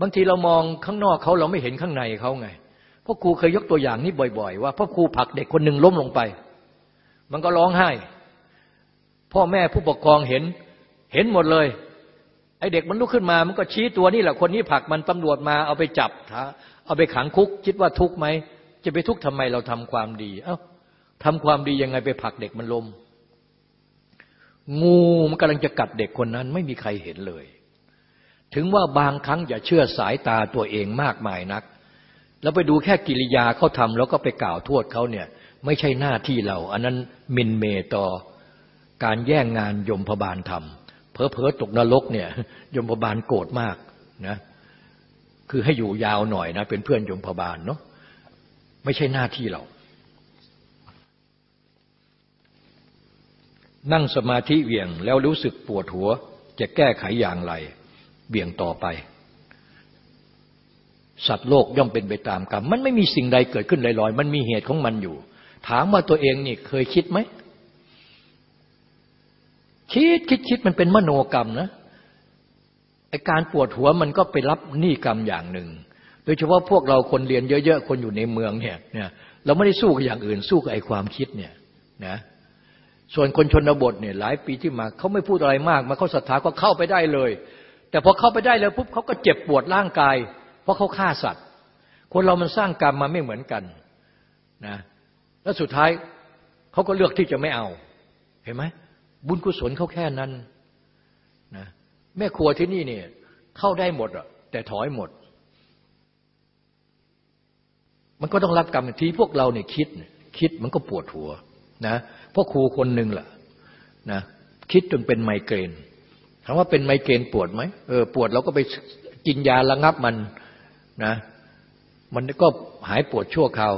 บางทีเรามองข้างนอกเขาเราไม่เห็นข้างในเขาไงพ่อครูเคยยกตัวอย่างนี้บ่อย ๆ ว่าพ่อครูผลักเด็กคนหนึ่งล้มลงไป มันก็ร้องไห้ พ่อแม่ผู้ปกครองเห็น เห็นหมดเลยไอเด็กมันลุกขึ้นมา มันก็ชี้ตัวนี่แหละคนนี้ผลักมันตำรวจมาเอาไปจับเอาไปขังคุก คิดว่าทุกข์ไหมจะไปทุกข์ทำไมเราทำความดี เอ้าทำความดียังไงไปผลักเด็กมันล้ม งูมันกำลังจะกัดเด็กคนนั้นไม่มีใครเห็นเลย ถึงว่าบางครั้งอย่าเชื่อสายตาตัวเองมากมายนัก แล้วไปดูแค่กิริยาเขาทำแล้วก็ไปกล่าวโทษเขาเนี่ยไม่ใช่หน้าที่เรา อันนั้นมินเมต่อการแย่งงานยมพบาลทำเพอเพอตกนรกเนี่ยยมพบาลโกรธมากนะคือให้อยู่ยาวหน่อยนะเป็นเพื่อนยมพบาลเนาะไม่ใช่หน้าที่เรา นั่งสมาธิเวียงแล้วรู้สึกปวดหัว จะแก้ไขอย่างไรเบี่ยงต่อไป สัตว์โลกย่อมเป็นไปตามกรรม มันไม่มีสิ่งใดเกิดขึ้นลอยๆ มันมีเหตุของมันอยู่ ถามว่าตัวเองนี่เคยคิดไหม คิดคิดคิดมันเป็นมโนกรรมนะไอการปวดหัวมันก็ไปรับหนี้กรรมอย่างหนึ่ง โดยเฉพาะพวกเราคนเรียนเยอะๆ คนอยู่ในเมืองเนี่ยเนี่ยเราไม่ได้สู้กับอย่างอื่น สู้กับไอความคิดเนี่ยนะ ส่วนคนชนบทเนี่ยหลายปีที่มาเขาไม่พูดอะไรมากมาเขาศรัทธาก็เข้าไปได้เลย แต่พอเข้าไปได้แล้วปุ๊บเขาก็เจ็บปวดร่างกาย เพราะเขาฆ่าสัตว์ คนเรามันสร้างกรรมมาไม่เหมือนกันนะแล้วสุดท้ายเขาก็เลือกที่จะไม่เอา เห็นไหมบุญกุศลเขาแค่นั้นนะแม่ครัวที่นี่เนี่ยเข้าได้หมดอะแต่ถอยหมด มันก็ต้องรับกรรมทีพวกเราเนี่ยคิดคิดมันก็ปวดหัวนะ พราะครูคนหนึ่งล่ะนะคิดจนเป็นไมเกรนถามว่าเป็นไมเกรนปวดไหมเออปวดเราก็ไปกินยาระงับมันนะมันก็หายปวดชั่วคราว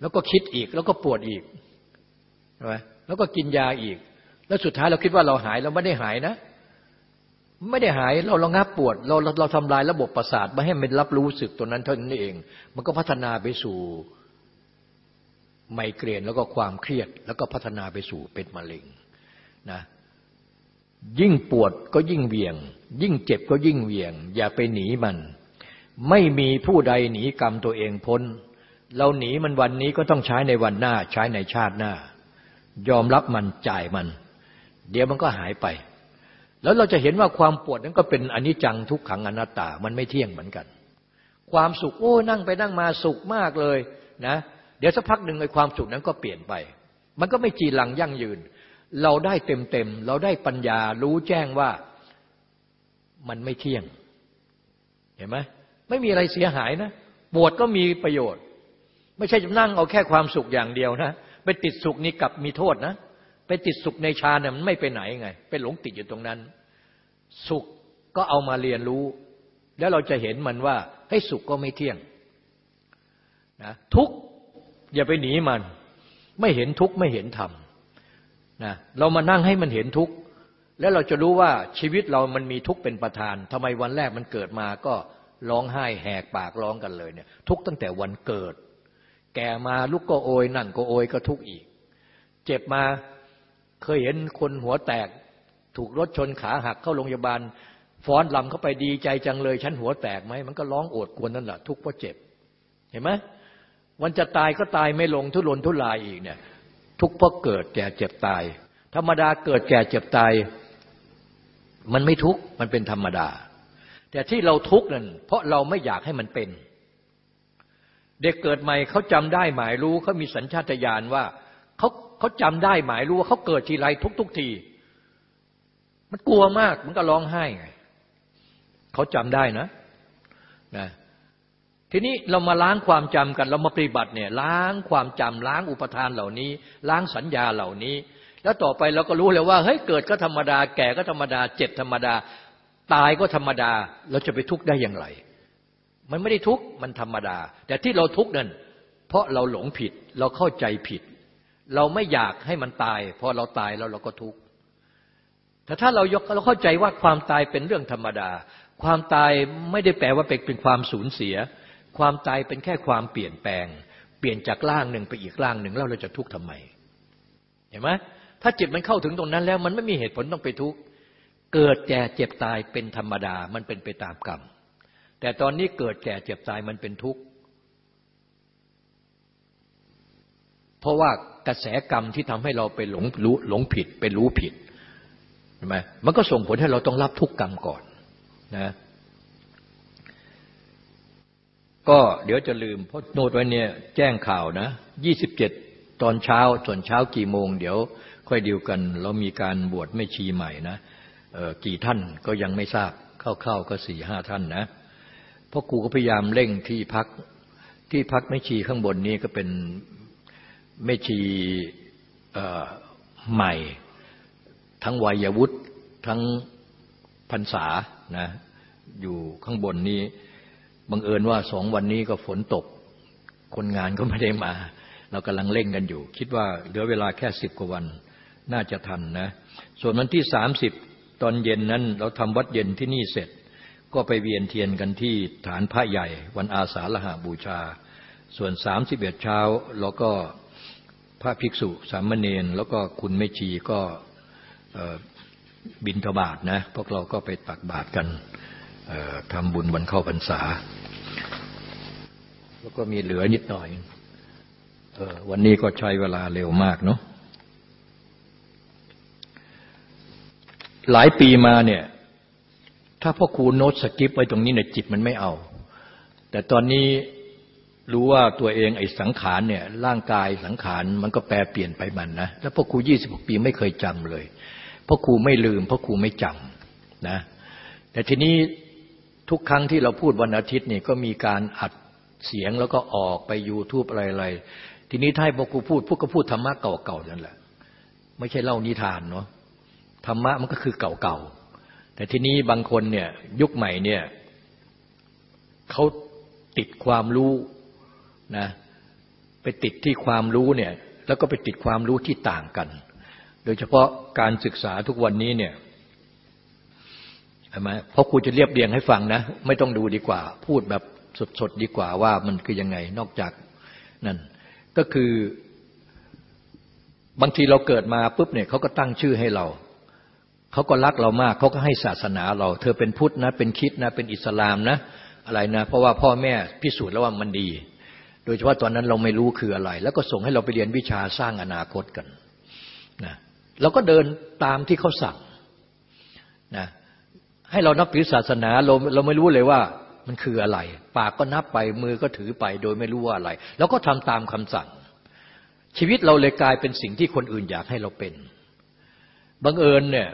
แล้วก็คิดอีกแล้วก็ปวดอีกใช่ไหมแล้วก็กินยาอีก แล้วสุดท้ายเราคิดว่าเราหายเราไม่ได้หายนะ ไม่ได้หายเราเระงับปวด เราเราเราทำลายระบบประสาทไม่ให้มันรับรู้สึกตัวนั้นเท่านั้นเอง มันก็พัฒนาไปสู่ ไมเกรนแล้วก็ความเครียด แล้วก็พัฒนาไปสู่เป็นมะเร็งนะยิ่งปวดก็ยิ่งเวียง ยิ่งเจ็บก็ยิ่งเวียง อย่าไปหนีมัน ไม่มีผู้ใดหนีกรรมตัวเองพ้น เราหนีมันวันนี้ก็ต้องใช้ในวันหน้าใช้ในชาติหน้า ยอมรับมันจ่ายมัน เดี๋ยวมันก็หายไป แล้วเราจะเห็นว่าความปวดนั้นก็เป็นอนิจจังทุกขังอนัตตามันไม่เที่ยงเหมือนกัน ความสุขโอ้นั่งไปนั่งมาสุขมากเลยนะ เดี๋ยวสักพักหนึ่งไอ้ความสุขนั้นก็เปลี่ยนไป มันก็ไม่จีรังยั่งยืน เราได้เต็มเต็มเราได้ปัญญารู้แจ้งว่ามันไม่เที่ยง เห็นไหมไม่มีอะไรเสียหายนะปวดก็มีประโยชน์ ไม่ใช่จะนั่งเอาแค่ความสุขอย่างเดียวนะไปติดสุขนี้กลับมีโทษนะไปติดสุขในฌานเนี่ยมันไม่ไปไหนไง ไปหลงติดอยู่ตรงนั้น สุขก็เอามาเรียนรู้ แล้วเราจะเห็นมันว่าให้สุขก็ไม่เที่ยงนะทุก อย่าไปหนีมัน ไม่เห็นทุกข์ไม่เห็นธรรมนะเรามานั่งให้มันเห็นทุกข์แล้วเราจะรู้ว่าชีวิตเรามันมีทุกข์เป็นประธานทำไมวันแรกมันเกิดมาก็ร้องไห้แหกปากร้องกันเลยเนี่ย ทุกตั้งแต่วันเกิด แก่มาลุกก็โอยนั่งก็โอยก็ทุกข์อีก เจ็บมาเคยเห็นคนหัวแตก ถูกรถชนขาหักเข้าโรงพยาบาลฟ้อนลำเข้าไปดีใจจังเลย ฉันหัวแตกไหมมันก็ร้องโอดกวนนั่นแหละทุกข์เพราะเจ็บ เห็นไหม วันจะตายก็ตายไม่ลงทุรนทุรายอีกเนี่ย ทุกเพราะเกิดแก่เจ็บตาย ธรรมดาเกิดแก่เจ็บตาย มันไม่ทุกข์มันเป็นธรรมดา แต่ที่เราทุกข์นั่นเพราะเราไม่อยากให้มันเป็น เด็กเกิดใหม่เขาจำได้หมายรู้เขามีสัญชาตญาณว่าเขาเขาจำได้หมายรู้ว่าเขาเกิดทีไรทุกทุกที มันกลัวมากมันก็ร้องไห้ไงเขาจำได้นะนะ ทีนี้เรามาล้างความจำกัน เรามาปฏิบัติเนี่ยล้างความจำล้างอุปทานเหล่านี้ ล้างสัญญาเหล่านี้ แล้วต่อไปเราก็รู้เลยว่าเฮ้ยเกิดก็ธรรมดา แก่ก็ธรรมดา เจ็บธรรมดา ตายก็ธรรมดา เราจะไปทุกข์ได้อย่างไร มันไม่ได้ทุกข์มันธรรมดา แต่ที่เราทุกข์นั่นเพราะเราหลงผิดเราเข้าใจผิด เราไม่อยากให้มันตาย พอเราตายแล้วเราก็ทุกข์แต่ถ้าเรายกเราเข้าใจว่าความตายเป็นเรื่องธรรมดา ความตายไม่ได้แปลว่าเป็นความสูญเสีย ความตายเป็นแค่ความเปลี่ยนแปลง เปลี่ยนจากร่างหนึ่งไปอีกร่างหนึ่งแล้วเราจะทุกข์ทำไม เห็นไหมถ้าจิตมันเข้าถึงตรงนั้นแล้ว มันไม่มีเหตุผลต้องไปทุกข์เกิดแก่เจ็บตายเป็นธรรมดา มันเป็นไปตามกรรม แต่ตอนนี้เกิดแก่เจ็บตายมันเป็นทุกข์เพราะว่ากระแสกรรมที่ทำให้เราไปหลงรู้หลงผิดไปรู้ผิดใช่ไหมมันก็ส่งผลให้เราต้องรับทุกกรรมก่อนนะ ก็เดี๋ยวจะลืมเพราะโน้ตไว้เนี่ยแจ้งข่าวนะยี่สิบเจ็ดตอนเช้าส่วนเช้ากี่โมง เดี๋ยวค่อยดีวกัน เรามีการบวชไม่ชีใหม่นะกี่ท่านก็ยังไม่ทราบเข้าๆก็สี่ห้าท่านนะเพราะครูก็พยายามเร่งที่พักที่พักไม่ชีข้างบนนี้ก็เป็นไม่ชีใหม่ ทั้งวัยวุฒิทั้งพรรษานะอยู่ข้างบนนี้ บังเอิญว่าสองวันนี้ก็ฝนตก คนงานก็ไม่ได้มา เรากำลังเร่งกันอยู่ คิดว่าเหลือเวลาแค่สิบกว่าวัน น่าจะทันนะ ส่วนวันที่สามสิบตอนเย็นนั้น เราทำวัดเย็นที่นี่เสร็จ ก็ไปเวียนเทียนกันที่ฐานพระใหญ่ วันอาสาฬหาบูชา ส่วนสามสิบเอ็ดเช้าเราก็พระภิกษุสามเณรแล้วก็คุณแม่ชีก็บินทบาทนะ พวกเราก็ไปตักบาตรกัน ทำบุญวันเข้าพรรษา แล้วก็มีเหลือนิดหน่อยออวันนี้ก็ใช้เวลาเร็วมากเนาะหลายปีมาเนี่ย ถ้าพ่อครูโน้ตสกิปไว้ตรงนี้เนี่ยจิตมันไม่เอา แต่ตอนนี้รู้ว่าตัวเองไอ้สังขารเนี่ย ร่างกายสังขารมันก็แปรเปลี่ยนไปมันนะ แล้วพ่อครูยี่สิบปีไม่เคยจำเลยพ่อครูไม่ลืมพ่อครูไม่จำนะ แต่ทีนี้ ทุกครั้งที่เราพูดวันอาทิตย์นี่ก็มีการอัดเสียงแล้วก็ออกไปยูทูบอะไรๆ ทีนี้ถ้าให้พ่อครูพูดพวกก็พูดธรรมะเก่าๆนั่นแหละ ไม่ใช่เล่านิทานเนาะธรรมะมันก็คือเก่าๆ แต่ทีนี้บางคนเนี่ยยุคใหม่เนี่ยเขาติดความรู้นะไปติดที่ความรู้เนี่ยแล้วก็ไปติดความรู้ที่ต่างกัน โดยเฉพาะการศึกษาทุกวันนี้เนี่ย ใช่ไหมเพราะครูจะเรียบเรียงให้ฟังนะ ไม่ต้องดูดีกว่า พูดแบบสดๆดีกว่าว่ามันคือยังไงนอกจากนั่นก็คือบางทีเราเกิดมาปุ๊บเนี่ยเขาก็ตั้งชื่อให้เราเขาก็รักเรามากเขาก็ให้ศาสนาเรา เธอเป็นพุทธนะ เป็นคิดนะ เป็นอิสลามนะ อะไรนะ เพราะว่าพ่อแม่พิสูจน์แล้วว่ามันดี โดยเฉพาะตอนนั้นเราไม่รู้คืออะไร แล้วก็ส่งให้เราไปเรียนวิชาสร้างอนาคตกันนะเราก็เดินตามที่เขาสั่งนะ ให้เรานับถือศาสนาเราเราไม่รู้เลยว่ามันคืออะไร ปากก็นับไปมือก็ถือไปโดยไม่รู้ว่าอะไร แล้วก็ทำตามคำสั่ง ชีวิตเราเลยกลายเป็นสิ่งที่คนอื่นอยากให้เราเป็นบังเอิญเนี่ย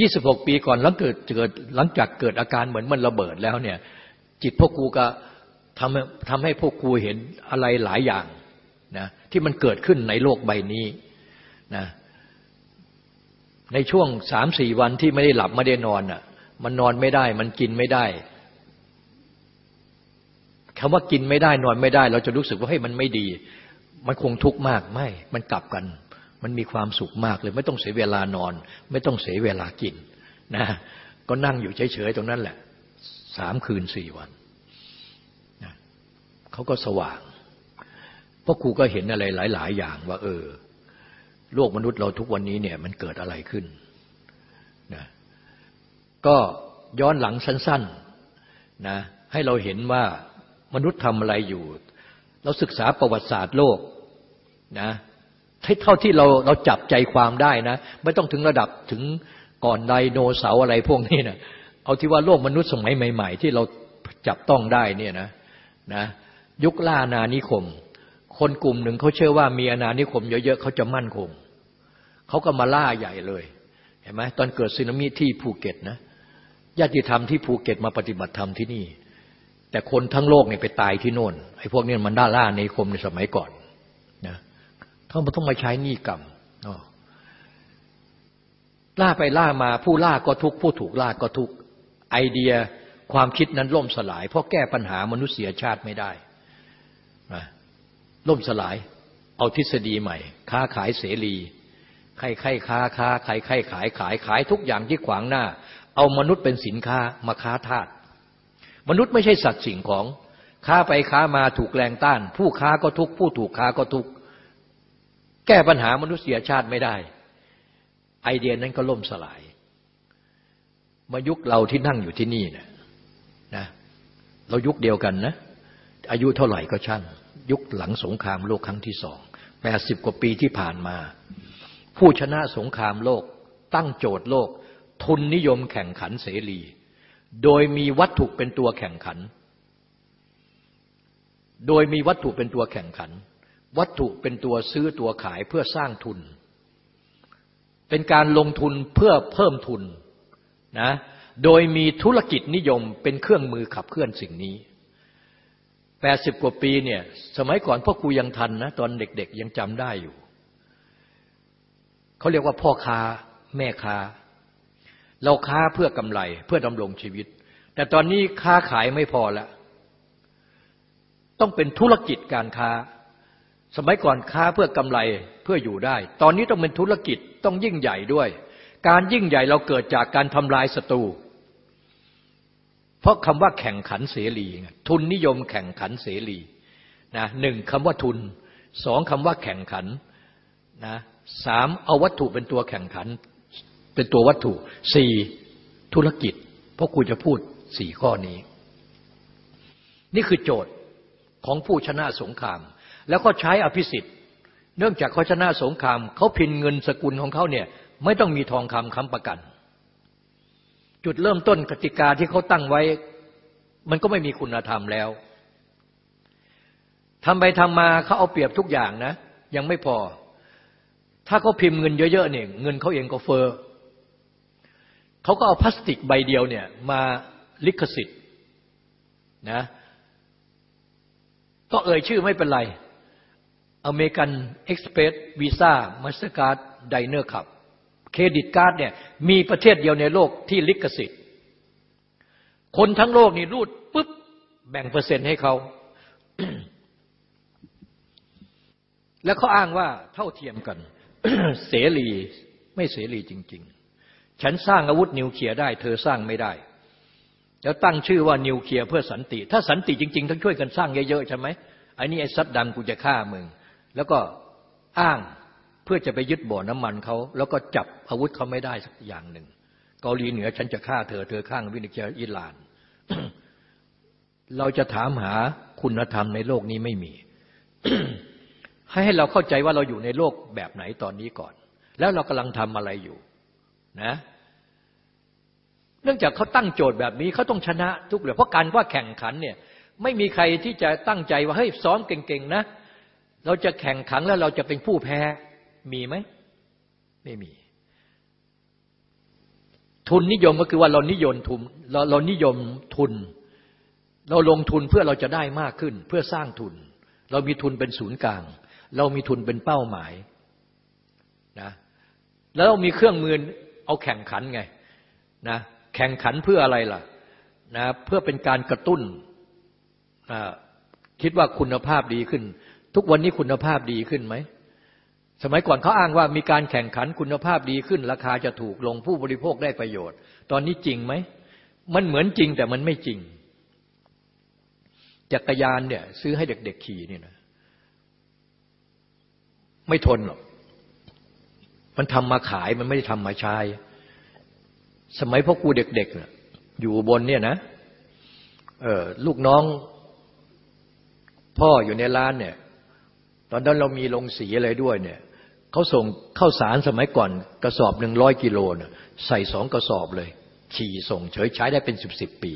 ยี่สิบหกปีก่อนหลังเกิดเกิดหลังจากเกิดอาการเหมือนมันระเบิดแล้วเนี่ย จิตพวกกูก็ทำทำให้พวกกูเห็นอะไรหลายอย่างนะที่มันเกิดขึ้นในโลกใบนี้นะ ในช่วงสามสี่วันที่ไม่ได้หลับไม่ได้นอนอะ มันนอนไม่ได้ มันกินไม่ได้คำว่ากินไม่ได้นอนไม่ได้ เราจะรู้สึกว่าเฮ้ยมันไม่ดี มันคงทุกข์มากไม่ มันกลับกัน มันมีความสุขมากเลย ไม่ต้องเสียเวลานอน ไม่ต้องเสียเวลากินนะ ก็นั่งอยู่เฉยๆตรงนั้นแหละสามคืนสี่วันนะเขาก็สว่างเพราะครูก็เห็นอะไรหลาย ๆ อย่างว่า เออ โลกมนุษย์เราทุกวันนี้เนี่ยมันเกิดอะไรขึ้นนะก็ย้อนหลังสั้นๆนะให้เราเห็นว่ามนุษย์ทำอะไรอยู่ เราศึกษาประวัติศาสตร์โลกนะเท่าที่เราเราจับใจความได้นะ ไม่ต้องถึงระดับถึงก่อนไดโนเสาร์อะไรพวกนี้นะเอาที่ว่าโลกมนุษย์สมัยใหม่ ๆ ที่เราจับต้องได้เนี่ยนะนะยุคล่านานิคม คนกลุ่มหนึ่งเขาเชื่อว่ามีอาณานิคมเยอะๆเขาจะมั่นคง เขาก็มาล่าใหญ่เลย เห็นไหมตอนเกิดสึนามิที่ภูเก็ตนะญาติธรรมที่ภูเก็ตมาปฏิบัติธรรมที่นี่ แต่คนทั้งโลกเนี่ยไปตายที่โน่นไอ้พวกนี้มันด้าล่าในคมในสมัยก่อนนะเขาต้องมาใช้นี่กรรมล่าไปล่ามาผู้ล่าก็ทุกผู้ถูกล่าก็ทุกไอเดียความคิดนั้นล่มสลาย เพราะแก้ปัญหามนุษยชาติไม่ได้ล่มสลาย เอาทฤษฎีใหม่ ค้าขายเสรี ใครใครค้าค้าใครใครขายขายขายทุกอย่างที่ขวางหน้า เอามนุษย์เป็นสินค้ามาค้าทาสมนุษย์ไม่ใช่สัตว์สิ่งของค้าไปค้ามาถูกแรงต้าน ผู้ค้าก็ทุกผู้ถูกค้าก็ทุกแก้ปัญหามนุษยชาติไม่ได้ ไอเดียนั้นก็ล่มสลาย มายุคเราที่นั่งอยู่ที่นี่นะนะเรายุคเดียวกันนะ อายุเท่าไหร่ก็ช่าง ยุคหลังสงครามโลกครั้งที่สองแปดสิบกว่าปีที่ผ่านมา ผู้ชนะสงครามโลก ตั้งโจทย์โลก ทุนนิยมแข่งขันเสรี โดยมีวัตถุเป็นตัวแข่งขัน โดยมีวัตถุเป็นตัวแข่งขัน วัตถุเป็นตัวซื้อตัวขายเพื่อสร้างทุน เป็นการลงทุนเพื่อเพิ่มทุนนะโดยมีธุรกิจนิยมเป็นเครื่องมือขับเคลื่อนสิ่งนี้แปดสิบกว่าปีเนี่ย สมัยก่อนพ่อครูยังทันนะ ตอนเด็กๆยังจำได้อยู่ เขาเรียกว่าพ่อค้าแม่ค้า เราค้าเพื่อกำไรเพื่อดำรงชีวิต แต่ตอนนี้ค้าขายไม่พอแล้วต้องเป็นธุรกิจการค้า สมัยก่อนค้าเพื่อกำไรเพื่ออยู่ได้ ตอนนี้ต้องเป็นธุรกิจต้องยิ่งใหญ่ด้วย การยิ่งใหญ่เราเกิดจากการทำลายศัตรูเพราะคำว่าแข่งขันเสรี ทุนนิยมแข่งขันเสรีนะหนึ่งคำว่าทุนสองคำว่าแข่งขันนะ สามเอาวัตถุเป็นตัวแข่งขัน เป็นตัววัตถุสี่ธุรกิจ เพราะกูจะพูดสี่ข้อนี้ นี่คือโจทย์ของผู้ชนะสงคราม แล้วก็ใช้อภิสิทธิ์เนื่องจากเขาชนะสงคราม เขาพินเงินสกุลของเขาเนี่ยไม่ต้องมีทองคำค้ำประกัน จุดเริ่มต้นกติกาที่เขาตั้งไว้ มันก็ไม่มีคุณธรรมแล้วทำไปทำมาเขาเอาเปรียบทุกอย่างนะ ยังไม่พอ ถ้าเขาพิมพ์เงินเยอะๆเนี่ยเงินเขาเองก็เฟ้อเขาก็เอาพลาสติกใบเดียวเนี่ยมาลิขสิทธิ์นะก็เอ่ยชื่อไม่เป็นไร American Express Visa MasterCard Diners Club credit card เนี่ยมีประเทศเดียวในโลกที่ลิขสิทธิ์ คนทั้งโลกนี่รูดปุ๊บแบ่งเปอร์เซ็นต์ให้เขา แล้วเขาอ้างว่าเท่าเทียมกัน เสรีไม่เสรีจริง ๆ ฉันสร้างอาวุธนิวเคลียร์ได้ เธอสร้างไม่ได้ แล้วตั้งชื่อว่านิวเคลียร์เพื่อสันติ ถ้าสันติจริง ๆ ต้องช่วยกันสร้างเยอะๆใช่ไหมไอ้นี่ไอ้ซัดดัมกูจะฆ่ามึง แล้วก็อ้างเพื่อจะไปยึดบ่อน้ำมันเขา แล้วก็จับอาวุธเขาไม่ได้สักอย่างหนึ่งเกาหลีเหนือฉันจะฆ่าเธอ เธอข้างวินิจฉัยอิหร่าน เราจะถามหาคุณธรรมในโลกนี้ไม่มี ให้ให้เราเข้าใจว่าเราอยู่ในโลกแบบไหนตอนนี้ก่อน แล้วเรากำลังทำอะไรอยู่นะเนื่องจากเขาตั้งโจทย์แบบนี้เขาต้องชนะทุกเรื่องเพราะการว่าแข่งขันเนี่ยไม่มีใครที่จะตั้งใจว่าเฮ้ยซ้อมเก่งๆนะ เราจะแข่งขันแล้วเราจะเป็นผู้แพ้มีไหมไม่มี ทุนนิยมก็คือว่าเรานิยมทุนเราเรานิยมทุน เราลงทุนเพื่อเราจะได้มากขึ้น เพื่อสร้างทุน เรามีทุนเป็นศูนย์กลาง เรามีทุนเป็นเป้าหมายนะแล้วเรามีเครื่องมือเอาแข่งขันไงนะแข่งขันเพื่ออะไรล่ะนะเพื่อเป็นการกระตุ้นนะคิดว่าคุณภาพดีขึ้น ทุกวันนี้คุณภาพดีขึ้นไหม สมัยก่อนเขาอ้างว่ามีการแข่งขันคุณภาพดีขึ้น ราคาจะถูกลงผู้บริโภคได้ประโยชน์ ตอนนี้จริงไหม มันเหมือนจริงแต่มันไม่จริงจักรยานเนี่ยซื้อให้เด็ก ๆ ขี่นี่นะ ไม่ทนหรอก มันทำมาขายมันไม่ได้ทำมาใช้ สมัยพ่อครูเด็กๆอยู่บนเนี่ยนะเออลูกน้อง พ่ออยู่ในร้านเนี่ย ตอนนั้นเรามีลงสีอะไรด้วยเนี่ยเขาส่งเข้าสารสมัยก่อนกระสอบหนึ่งร้อยกิโลเนี่ยใส่สองกระสอบเลย ขี่ส่งเฉยใช้ได้เป็นสิบสิบปี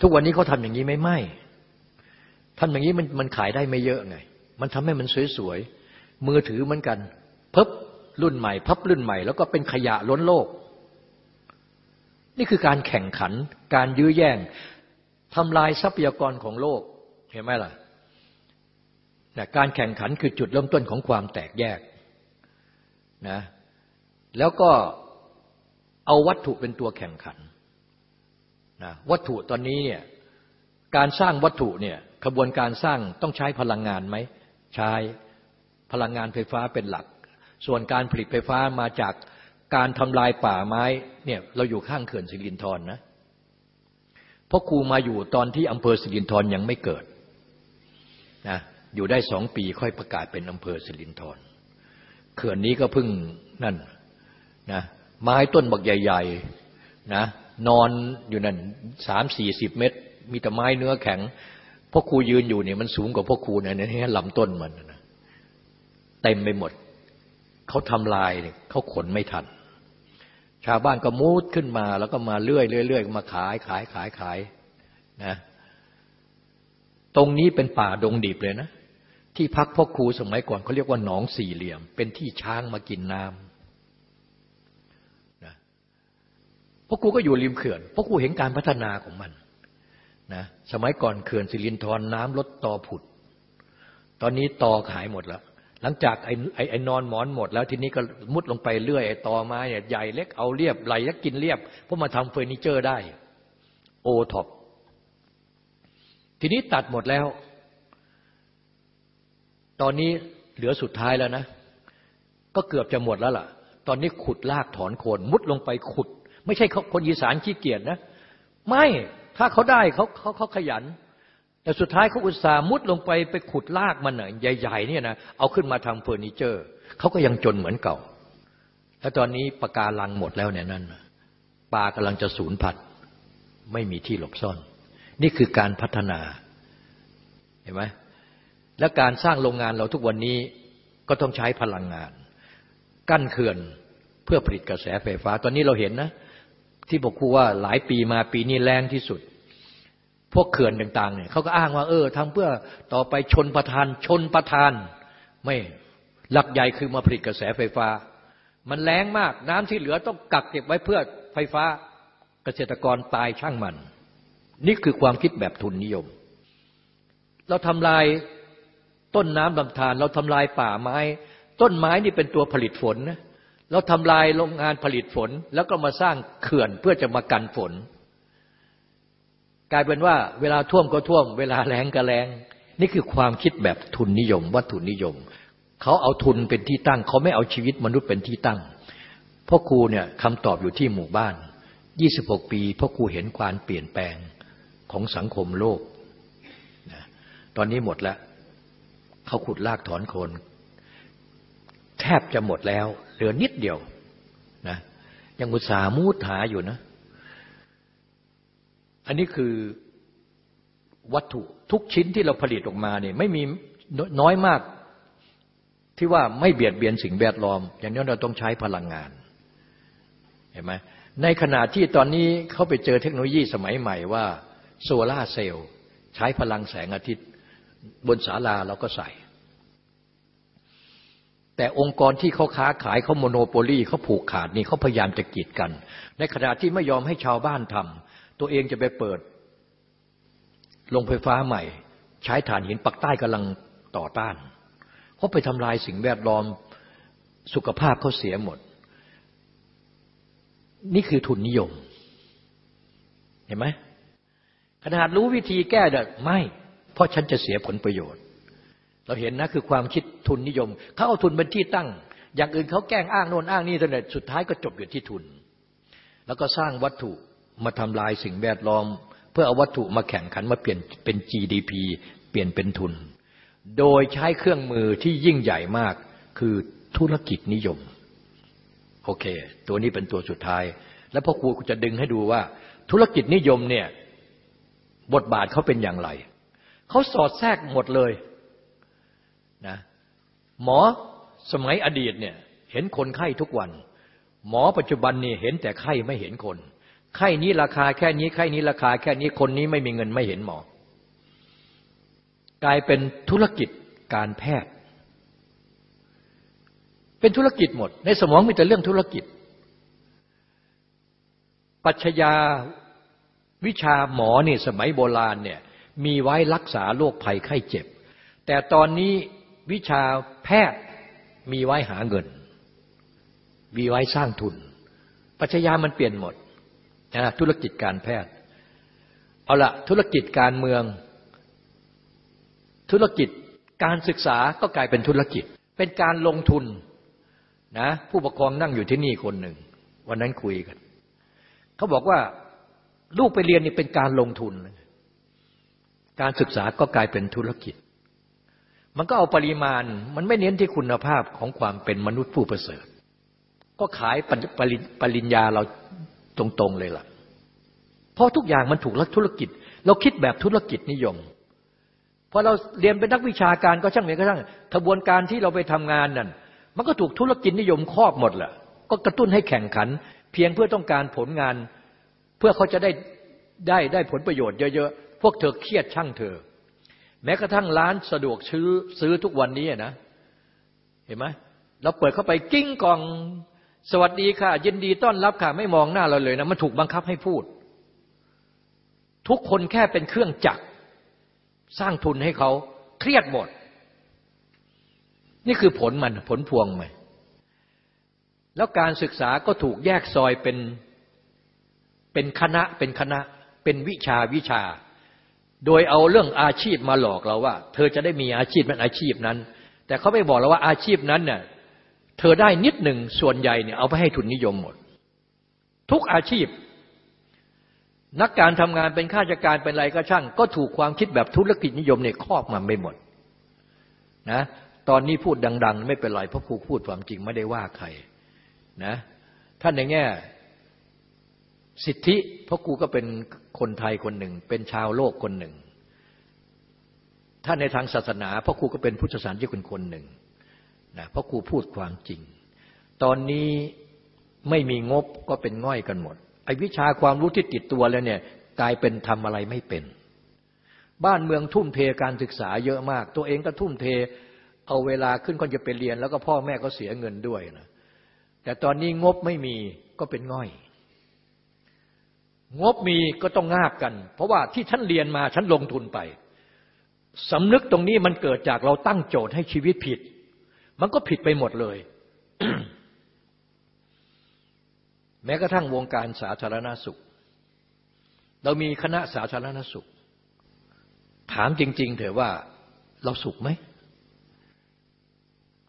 ทุกวันนี้เขาทำอย่างนี้ไม่ไม่ทำอย่างนี้มันมันขายได้ไม่เยอะไง มันทำให้มันสวย มือถือเหมือนกันพับรุ่นใหม่ พับรุ่นใหม่ แล้วก็เป็นขยะล้นโลก นี่คือการแข่งขัน การยื้อแย่งทำลายทรัพยากรของโลก เห็นไหมล่ะนะการแข่งขันคือจุดเริ่มต้นของความแตกแยกนะแล้วก็เอาวัตถุเป็นตัวแข่งขันนะวัตถุตอนนี้เนี่ยการสร้างวัตถุเนี่ยขบวนการสร้างต้องใช้พลังงานไหมใช้ พลังงานไฟฟ้าเป็นหลัก ส่วนการผลิตไฟฟ้ามาจากการทำลายป่าไม้เนี่ยเราอยู่ข้างเขื่อนสิรินธรนะเพราะครูมาอยู่ตอนที่อำเภอสิรินธรยังไม่เกิดนะอยู่ได้สองปีค่อยประกาศเป็นอำเภอสิรินธรเขื่อนนี้ก็เพิ่งนั่นนะไม้ต้นบักใหญ่ๆนะนอนอยู่นั่นสามสี่สิบเมตร มีแต่ไม้เนื้อแข็งพ่อครูยืนอยู่เนี่ยมันสูงกว่าพ่อครูนะเนี่ยลำต้นมันนะ เต็มไปหมด เขาทำลายเนี่ยเขาขนไม่ทัน ชาวบ้านก็มูดขึ้นมา แล้วก็มาเรื่อยเรื่อยมาขายขายขายขายนะตรงนี้เป็นป่าดงดิบเลยนะ ที่พักพ่อครูสมัยก่อนเขาเรียกว่าหนองสี่เหลี่ยม เป็นที่ช้างมากินน้ำนะพ่อครูก็อยู่ริมเขื่อนพ่อครูเห็นการพัฒนาของมันนะสมัยก่อนเขื่อนสิรินทรน้ำลดต่อผุด ตอนนี้ต่อขายหมดแล้ว หลังจากไอ้ไอ้ไอ้นอนหมอนหมดแล้วทีนี้ก็มุดลงไปเรื่อยไอ้ตอไม้เนี่ยใหญ่เล็กเอาเรียบไหลแล้วกินเรียบเพราะมาทำเฟอร์นิเจอร์ได้ โอท็อปทีนี้ตัดหมดแล้ว ตอนนี้เหลือสุดท้ายแล้วนะ ก็เกือบจะหมดแล้วล่ะ ตอนนี้ขุดลากถอนโคน มุดลงไปขุด ไม่ใช่คนอีสานขี้เกียจนะ ไม่ถ้าเขาได้เขาเขาเขาขยัน แต่สุดท้ายเขาอุตส่าห์มุดลงไปไปขุดลากมันน่ะใหญ่ ๆ เนี่ยนะเอาขึ้นมาทำเฟอร์นิเจอร์เขาก็ยังจนเหมือนเก่า แล้วตอนนี้ปะการังหมดแล้วเนี่ยนั่นปลากำลังจะสูญพันธุ์ไม่มีที่หลบซ่อน นี่คือการพัฒนาเห็นไหมและการสร้างโรงงานเราทุกวันนี้ก็ต้องใช้พลังงาน กั้นเขื่อนเพื่อผลิตกระแสไฟฟ้า ตอนนี้เราเห็นนะ ที่บอกครูว่าหลายปีมาปีนี้แรงที่สุด พวกเขื่อนต่างๆเนี่ยเขาก็อ้างว่า เออทำเพื่อต่อไปชนประทานชนประทาน ไม่หลักใหญ่คือมาผลิตกระแสไฟฟ้า มันแรงมากน้ำที่เหลือต้องกักเก็บไว้เพื่อไฟฟ้าเกษตรกรตายช่างมัน นี่คือความคิดแบบทุนนิยม เราทำลายต้นน้ำลำธารเราทำลายป่าไม้ ต้นไม้นี่เป็นตัวผลิตฝนนะเราทำลายโรงงานผลิตฝน แล้วก็มาสร้างเขื่อนเพื่อจะมากันฝน กลายเป็นว่าเวลาท่วมก็ท่วม เวลาแรงก็แรงนี่คือความคิดแบบทุนนิยม วัตถุนิยม เขาเอาทุนเป็นที่ตั้ง เขาไม่เอาชีวิตมนุษย์เป็นที่ตั้งพ่อครูเนี่ยคำตอบอยู่ที่หมู่บ้าน 26 ปีพ่อครูเห็นความเปลี่ยนแปลงของสังคมโลก ตอนนี้หมดแล้ว เขาขุดลากถอนโคนแทบจะหมดแล้ว เหลือนิดเดียวนะยังอุตสาห์มูดหาอยู่นะ อันนี้คือวัตถุทุกชิ้นที่เราผลิตออกมาเนี่ยไม่มีน้อยมากที่ว่าไม่เบียดเบียนสิ่งแวดล้อม อย่างนี้เราต้องใช้พลังงานเห็นไหมในขณะที่ตอนนี้เขาไปเจอเทคโนโลยีสมัยใหม่ว่าโซลาเซลล์ใช้พลังแสงอาทิตย์ บนศาลาเราก็ใส่ แต่องค์กรที่เขาค้าขายเขาโมโนโปลีเขาผูกขาดนี่เขาพยายามจะกีดกัน ในขณะที่ไม่ยอมให้ชาวบ้านทำ ตัวเองจะไปเปิดโรงไฟฟ้าใหม่ ใช้ถ่านหินปักใต้กำลังต่อต้านเขาไปทำลายสิ่งแวดล้อมสุขภาพเขาเสียหมด นี่คือทุนนิยม เห็นไหมขนาดรู้วิธีแก้เด็ไม่ เพราะฉันจะเสียผลประโยชน์ เราเห็นนะคือความคิดทุนนิยม เขาเอาทุนเป็นที่ตั้ง อย่างอื่นเขาแกล้งอ้างโน่นอ้างนี่จนสุดท้ายก็จบอยู่ที่ทุน แล้วก็สร้างวัตถุ มาทำลายสิ่งแวดล้อม เพื่อเอาวัตถุมาแข่งขันมาเปลี่ยนเป็น GDP เปลี่ยนเป็นทุน โดยใช้เครื่องมือที่ยิ่งใหญ่มากคือธุรกิจนิยม โอเค ตัวนี้เป็นตัวสุดท้าย แล้วพ่อครูจะดึงให้ดูว่า ธุรกิจนิยมเนี่ยบทบาทเขาเป็นอย่างไร เขาสอดแทรกหมดเลยนะหมอสมัยอดีตเนี่ยเห็นคนไข้ทุกวัน หมอปัจจุบันนี่เห็นแต่ไข้ไม่เห็นคน ไข้นี้ราคาแค่นี้ไข้นี้ราคาแค่นี้คนนี้ไม่มีเงินไม่เห็นหมอ กลายเป็นธุรกิจการแพทย์ เป็นธุรกิจหมด ในสมองมีแต่เรื่องธุรกิจ ปัชญาวิชาหมอเนี่ยสมัยโบราณเนี่ยมีไว้รักษาโรคภัยไข้เจ็บ แต่ตอนนี้วิชาแพทย์มีไว้หาเงิน มีไว้สร้างทุน ปัจจัยามันเปลี่ยนหมด นะธุรกิจการแพทย์ เอาละธุรกิจการเมือง ธุรกิจการศึกษาก็กลายเป็นธุรกิจ เป็นการลงทุนนะผู้ปกครองนั่งอยู่ที่นี่คนหนึ่ง วันนั้นคุยกัน เขาบอกว่าลูกไปเรียนนี่เป็นการลงทุน การศึกษาก็กลายเป็นธุรกิจ มันก็เอาปริมาณ มันไม่เน้นที่คุณภาพของความเป็นมนุษย์ผู้ประเสริฐ ก็ขายปริญญาเรา ตรงๆเลยล่ะ เพราะทุกอย่างมันถูกลักธุรกิจ เราคิดแบบธุรกิจนิยมพอเราเรียนเป็นนักวิชาการก็ช่างเหมือนก็ช่างกระบวนการที่เราไปทำงานนั่น มันก็ถูกธุรกิจนิยมครอบหมดแหละก็กระตุ้นให้แข่งขัน เพียงเพื่อต้องการผลงาน เพื่อเขาจะได้ได้ได้ผลประโยชน์เยอะๆ พวกเธอเครียดช่างเธอ แม้กระทั่งร้านสะดวกซื้อซื้อทุกวันนี้นะ เห็นไหมเราเปิดเข้าไปกิ้งกอง สวัสดีค่ะ ยินดีต้อนรับค่ะ ไม่มองหน้าเราเลยนะมันถูกบังคับให้พูด ทุกคนแค่เป็นเครื่องจักร สร้างทุนให้เขาเครียดหมด นี่คือผลมันผลพวงไหมแล้วการศึกษาก็ถูกแยกซอยเป็นเป็นคณะเป็นคณะเป็นวิชาวิชา โดยเอาเรื่องอาชีพมาหลอกเราว่า เธอจะได้มีอาชีพนั้นอาชีพนั้น แต่เขาไม่บอกเราว่าอาชีพนั้นเนี่ย เธอได้นิดหนึ่งส่วนใหญ่เนี่ยเอาไปให้ทุนนิยมหมด ทุกอาชีพ นักการทำงานเป็นข้าราชการเป็นอะไรก็ช่าง ก็ถูกความคิดแบบธุรกิจนิยมเนี่ยครอบมาไม่หมดนะตอนนี้พูดดัง ๆ ไม่เป็นไรเพราะครูพูดความจริงไม่ได้ว่าใครนะท่านในแง่สิทธิเพราะครูก็เป็นคนไทยคนหนึ่ง เป็นชาวโลกคนหนึ่งถ้านในทางศาสนาเพราะครูก็เป็นพุทธศาสนิกคนคนหนึ่ง นะเพราะครูพูดความจริง ตอนนี้ไม่มีงบก็เป็นง่อยกันหมด ไอ้วิชาความรู้ที่ติดตัวแล้วเนี่ยกลายเป็นทำอะไรไม่เป็น บ้านเมืองทุ่มเทการศึกษาเยอะมาก ตัวเองก็ทุ่มเทเอาเวลาขึ้นก็จะไปเรียน แล้วก็พ่อแม่ก็เสียเงินด้วยนะแต่ตอนนี้งบไม่มีก็เป็นง่อย งบมีก็ต้องงาบกัน เพราะว่าที่ฉันเรียนมาฉันลงทุนไปสำนึกตรงนี้มันเกิดจากเราตั้งโจทย์ให้ชีวิตผิด มันก็ผิดไปหมดเลย แม้กระทั่งวงการสาธารณสุข เรามีคณะสาธารณสุข ถามจริง ๆ เถอะว่าเราสุขไหม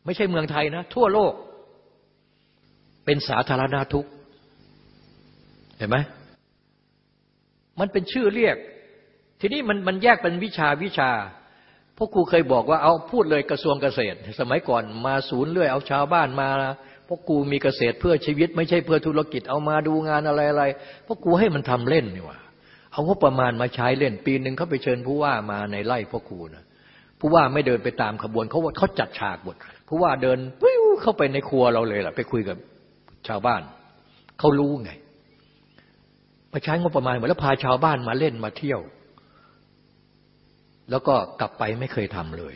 ไม่ใช่เมืองไทยนะ ทั่วโลก เป็นสาธารณทุกข์ เห็นไหมมันเป็นชื่อเรียก ทีนี้มันมันแยกเป็นวิชาวิชา พวกครูเคยบอกว่าเอาพูดเลยกระทรวงเกษตร สมัยก่อนมาศูนย์เรื่อยเอาชาวบ้านมาพวกครูมีเกษตรเพื่อชีวิต ไม่ใช่เพื่อธุรกิจเอามาดูงานอะไรอะไรพวกครูให้มันทำเล่นนี่ว่าเอางบประมาณมาใช้เล่นปีหนึ่งเขาไปเชิญผู้ว่ามาในไร่พ่อครูนะผู้ว่าไม่เดินไปตามขบวนเขาเขาจัดฉากบทผู้ว่าเดินปิ้วเข้าไปในครัวเราเลยล่ะ ไปคุยกับชาวบ้านเขารู้ไงมาใช้งบประมาณหมดแล้วพาชาวบ้านมาเล่นมาเที่ยว แล้วก็กลับไปไม่เคยทำเลย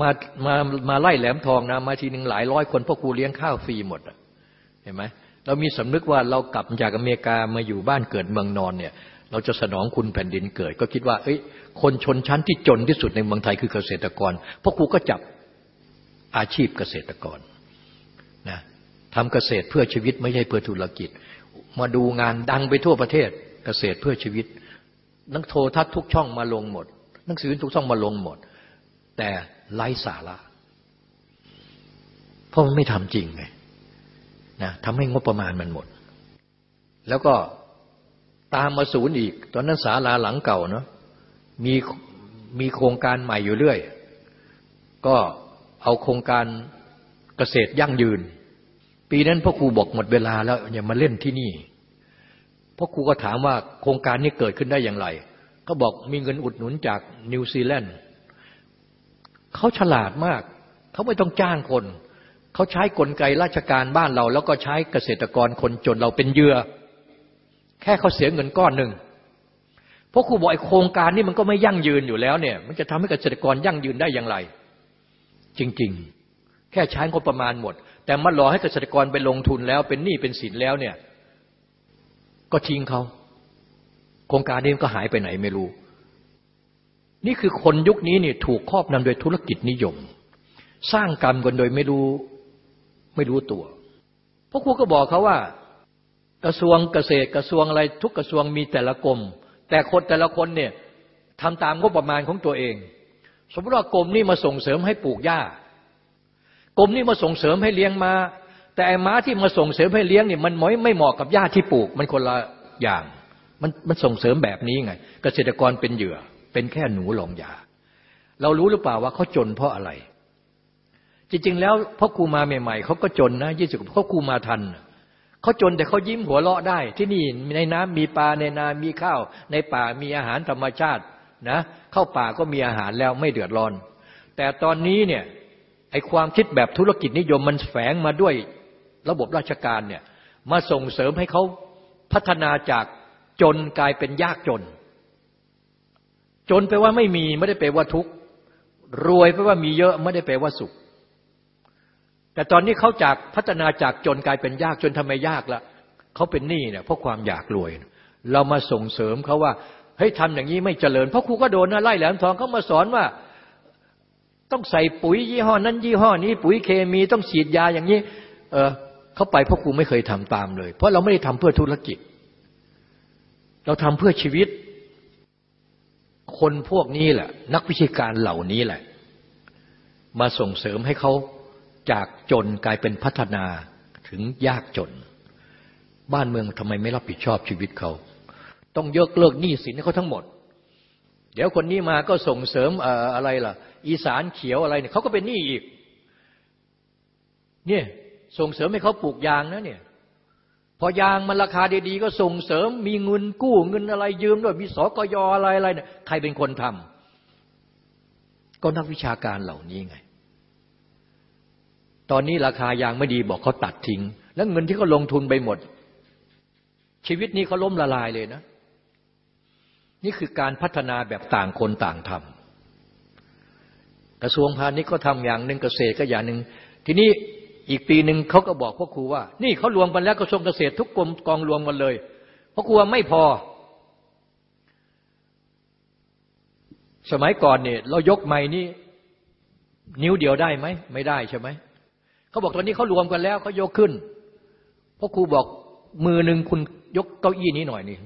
มามามาไล่แหลมทองนะมาทีหนึ่งหลายร้อยคนพ่อครูเลี้ยงข้าวฟรีหมดเห็นไหมเรามีสำนึกว่าเรากลับจากอเมริกามาอยู่บ้านเกิดเมืองนอนเนี่ย เราจะสนองคุณแผ่นดินเกิด ก็คิดว่า เอ้ย คนชนชั้นที่จนที่สุดในเมืองไทยคือเกษตรกรพ่อครูก็จับอาชีพเกษตรกรนะทำเกษตรเพื่อชีวิตไม่ใช่เพื่อธุรกิจ มาดูงานดังไปทั่วประเทศเกษตรเพื่อชีวิต นักโทรทัศน์ทุกช่องมาลงหมด หนังสือทุกช่องมาลงหมด แต่ไร้สาระ เพราะมันไม่ทำจริงไงนะทำให้งบประมาณมันหมด แล้วก็ตามมาศูนย์อีก ตอนนั้นศาลาหลังเก่าเนาะมีมีโครงการใหม่อยู่เรื่อย ก็เอาโครงการเกษตรยั่งยืน ปีนั้นพ่อครูบอกหมดเวลาแล้วอย่ามาเล่นที่นี่ พ่อครูก็ถามว่าโครงการนี้เกิดขึ้นได้อย่างไร ก็บอกมีเงินอุดหนุนจากนิวซีแลนด์เขาฉลาดมาก เขาไม่ต้องจ้างคน เขาใช้กลไกราชการบ้านเรา แล้วก็ใช้เกษตรกรคนจนเราเป็นเหยื่อแค่เขาเสียเงินก้อนหนึ่งพราะครูบอกไอโครงการนี้มันก็ไม่ยั่งยืนอยู่แล้วเนี่ย มันจะทำให้เกษตรกรยั่งยืนได้อย่างไร จริง ๆ แค่ใช้งบประมาณหมด แต่มารอให้เกษตรกรไปลงทุนแล้วเป็นหนี้เป็นสินแล้วเนี่ย ก็ทิ้งเขาโครงการนี้ก็หายไปไหนไม่รู้ นี่คือคนยุคนี้นี่ถูกครอบนำโดยธุรกิจนิยม สร้างกรรมกันโดยไม่รู้ไม่รู้ตัวพราะครูก็บอกเขาว่า กระทรวงเกษตรกระทรวงอะไรทุกกระทรวงมีแต่ละกรมแต่คนแต่ละคนเนี่ยทำตามงบประมาณของตัวเอง สมมติว่ากรมนี่มาส่งเสริมให้ปลูกหญ้ากรมนี่มาส่งเสริมให้เลี้ยงมา้า แต่ไอ้ม้าที่มาส่งเสริมให้เลี้ยงเนี่ยมันไม่ไม่เหมาะกับหญ้าที่ปลูก มันคนละอย่าง มันมันส่งเสริมแบบนี้ไง เกษตรกรเป็นเหยื่อ เป็นแค่หนูลองยา เรารู้หรือเปล่าว่าเขาจนเพราะอะไร จริง ๆ แล้วพ่อครูมาใหม่ ๆเขาก็จนนะยี่สิบพ่อครูมาทันเขาจนแต่เขายิ้มหัวเราะได้ ที่นี่ในน้ำมีปลาในนา มีข้าว ในป่ามีอาหารธรรมชาตินะเข้าป่าก็มีอาหารแล้วไม่เดือดร้อน แต่ตอนนี้เนี่ยไอความคิดแบบธุรกิจนิยมมันแฝงมาด้วย ระบบราชการเนี่ยมาส่งเสริมให้เขาพัฒนาจากจนกลายเป็นยากจน จนแปลว่าไม่มีไม่ได้แปลว่าทุกข์รวยแปลว่ามีเยอะไม่ได้แปลว่าสุข แต่ตอนนี้เขาจากพัฒนาจากจนกลายเป็นยากจนทำไมยากละเขาเป็นหนี้เนี่ยเพราะความอยากรวย เรามาส่งเสริมเขาว่าเฮ้ยทำอย่างนี้ไม่เจริญ เพราะครูก็โดนนะไล่แหลมทองเขามาสอนว่าต้องใส่ปุ๋ยยี่ห้อนั้นยี่ห้อนี้ ปุ๋ยเคมีต้องฉีดยาอย่างนี้ เออ เขาไปเพราะครูไม่เคยทำตามเลย เพราะเราไม่ได้ทำเพื่อธุรกิจ เราทำเพื่อชีวิต คนพวกนี้แหละ นักวิชาการเหล่านี้แหละ มาส่งเสริมให้เขาจากจนกลายเป็นพัฒนาถึงยากจน บ้านเมืองทำไมไม่รับผิดชอบชีวิตเขา ต้องยกเลิกหนี้สินให้เขาทั้งหมด เดี๋ยวคนนี้มาก็ส่งเสริมอะไรล่ะ อีสานเขียวอะไรเนี่ยเขาก็เป็นหนี้อีก เนี่ย ส่งเสริมให้เขาปลูกยางนะเนี่ย พอยางมันราคาดีๆ ก็ส่งเสริมมีเงินกู้เงินอะไรยืมด้วยมีสกยอะไรอะไรเนี่ยใครเป็นคนทำก็นักวิชาการเหล่านี้ไง ตอนนี้ราคายางไม่ดีบอกเขาตัดทิ้ง แล้วเงินที่เขาลงทุนไปหมด ชีวิตนี้เขาล้มละลายเลยนะนี่คือการพัฒนาแบบต่างคนต่างทำกระทรวงพาณิชย์ก็ทำอย่างหนึ่งเกษตรก็อย่างหนึ่งทีนี้ อีกปีหนึ่งเขาก็บอกพ่อครูว่า นี่เขารวมกันแล้วกระทรวงเกษตรทุกกรมกองรวมกันเลยพ่อครูว่าไม่พอ สมัยก่อนเนี่ยเรายกไม้นี่นิ้วเดียวได้ไหมไม่ได้ใช่ไหมเขาบอกตอนนี้เขารวมกันแล้วเขายกขึ้นพ่อครูบอกมือหนึ่งคุณยกเก้าอี้นี้หน่อยนี่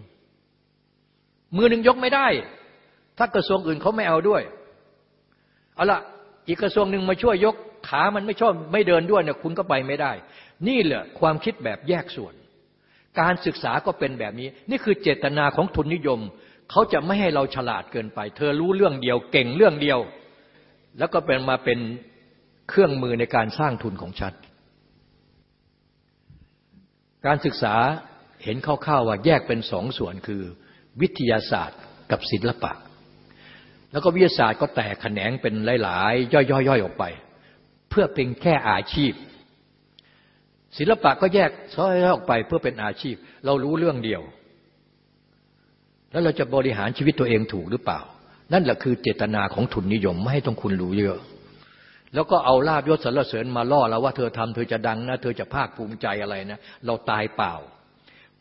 มือหนึ่งยกไม่ได้ ถ้ากระทรวงอื่นเขาไม่เอาด้วยเอาละอีกกระทรวงหนึ่งมาช่วยยก ขามันไม่ชอบไม่เดินด้วยเนี่ยคุณก็ไปไม่ได้ นี่แหละความคิดแบบแยกส่วน การศึกษาก็เป็นแบบนี้ นี่คือเจตนาของทุนนิยม เขาจะไม่ให้เราฉลาดเกินไป เธอรู้เรื่องเดียวเก่งเรื่องเดียว แล้วก็เป็นมาเป็นเครื่องมือในการสร้างทุนของชัด การศึกษาเห็นคร่าวๆว่าแยกเป็นสองส่วนคือวิทยาศาสตร์กับศิลปะ แล้วก็วิทยาศาสตร์ก็แตกแขนงเป็นหลาย ๆ ย่อยๆออกไป เพื่อเป็นแค่อาชีพ ศิลปะก็แยกซ้อยออกไปเพื่อเป็นอาชีพ เรารู้เรื่องเดียว แล้วเราจะบริหารชีวิตตัวเองถูกหรือเปล่า นั่นแหละคือเจตนาของทุนนิยมไม่ให้ต้องคุณรู้เยอะ แล้วก็เอาลาบยศสรรเสริญมาล่อเราว่าเธอทำเธอจะดังนะเธอจะภาคภูมิใจอะไรนะ เราตายเปล่า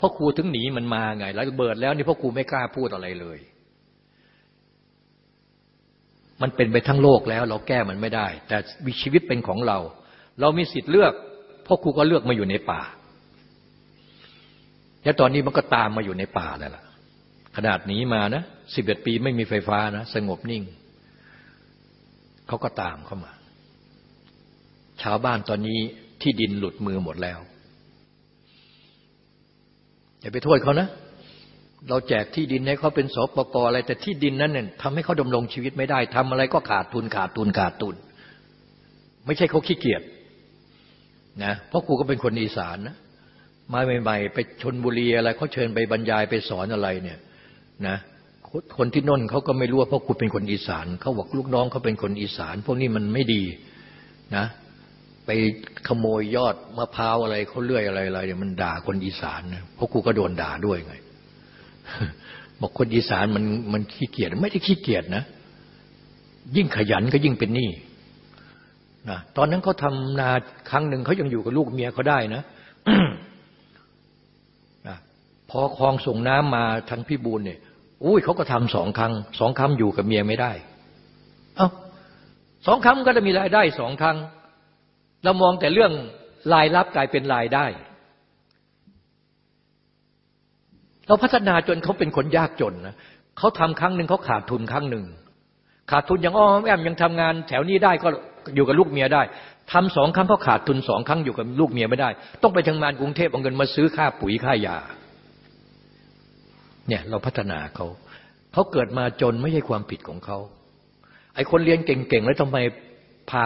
พราะครูถึงหนีมันมาไงแล้วเบิดแล้วนี่พ่อครูไม่กล้าพูดอะไรเลย มันเป็นไปทั้งโลกแล้ว เราแก้มันไม่ได้ แต่ชีวิตเป็นของเรา เรามีสิทธิ์เลือกพ่อครูก็เลือกมาอยู่ในป่า แล้วตอนนี้มันก็ตามมาอยู่ในป่าแล้วล่ะ ขนาดหนีมานะสิบเอ็ดปีไม่มีไฟฟ้านะ สงบนิ่ง เขาก็ตามเข้ามา ชาวบ้านตอนนี้ที่ดินหลุดมือหมดแล้วอย่าไปโทษเขานะ เราแจกที่ดินให้เขาเป็นสปกอะไร แต่ที่ดินนั้นเนี่ยทำให้เขาดำรงชีวิตไม่ได้ทำอะไรก็ขาดทุนขาดทุนขาดทุน ไม่ใช่เขาขี้เกียจนะเพราะครูก็เป็นคนอีสานนะมาใหม่ๆไปชนบุรีอะไรเขาเชิญไปบรรยายไปสอนอะไรเนี่ยนะคนที่น่นเขาก็ไม่รู้ว่าเพราะครูเป็นคนอีสานเขาบอกลูกน้องเขาเป็นคนอีสาน พวกนี้มันไม่ดีนะ ไปขโมยยอดมะพร้าวอะไรเขาเลื่อยอะไรอะไรเนี่ยมันด่าคนอีสานนะเพราะครูก็โดนด่าด้วยไง บอกคนอีสานมันมันขี้เกียจไม่ได้ขี้เกียจนะ ยิ่งขยันก็ยิ่งเป็นหนี้นะตอนนั้นเขาทานาครั้งหนึ่งเขายังอยู่กับลูกเมียเขาได้นะนะพอคลองส่งน้ำมาทางพี่บูลเนี่ยอุ้ยเขาก็ทำสองครั้งสองครั้งอยู่กับเมียไม่ได้ เอา้าสองครั้งก็จะมีรายได้สองครั้งเรามองแต่เรื่องรายรับกลายเป็นรายได้ เราพัฒนาจนเขาเป็นคนยากจนนะเขาทำครั้งหนึ่งเขาขาดทุนครั้งหนึ่งขาดทุนยังอ้อมแอมยังทำงาน แถวนี้ได้ก็อยู่กับลูกเมียได้ทำสองครั้งเขาขาดทุนสองครั้งอยู่กับลูกเมียไม่ได้ ต้องไปทำงานกรุงเทพเอาเงินมาซื้อค่าปุ๋ยค่ายาเนี่ยเราพัฒนาเขาเขาเกิดมาจนไม่ใช่ความผิดของเขาไอ้คนเรียนเก่งๆแล้วทำไมพา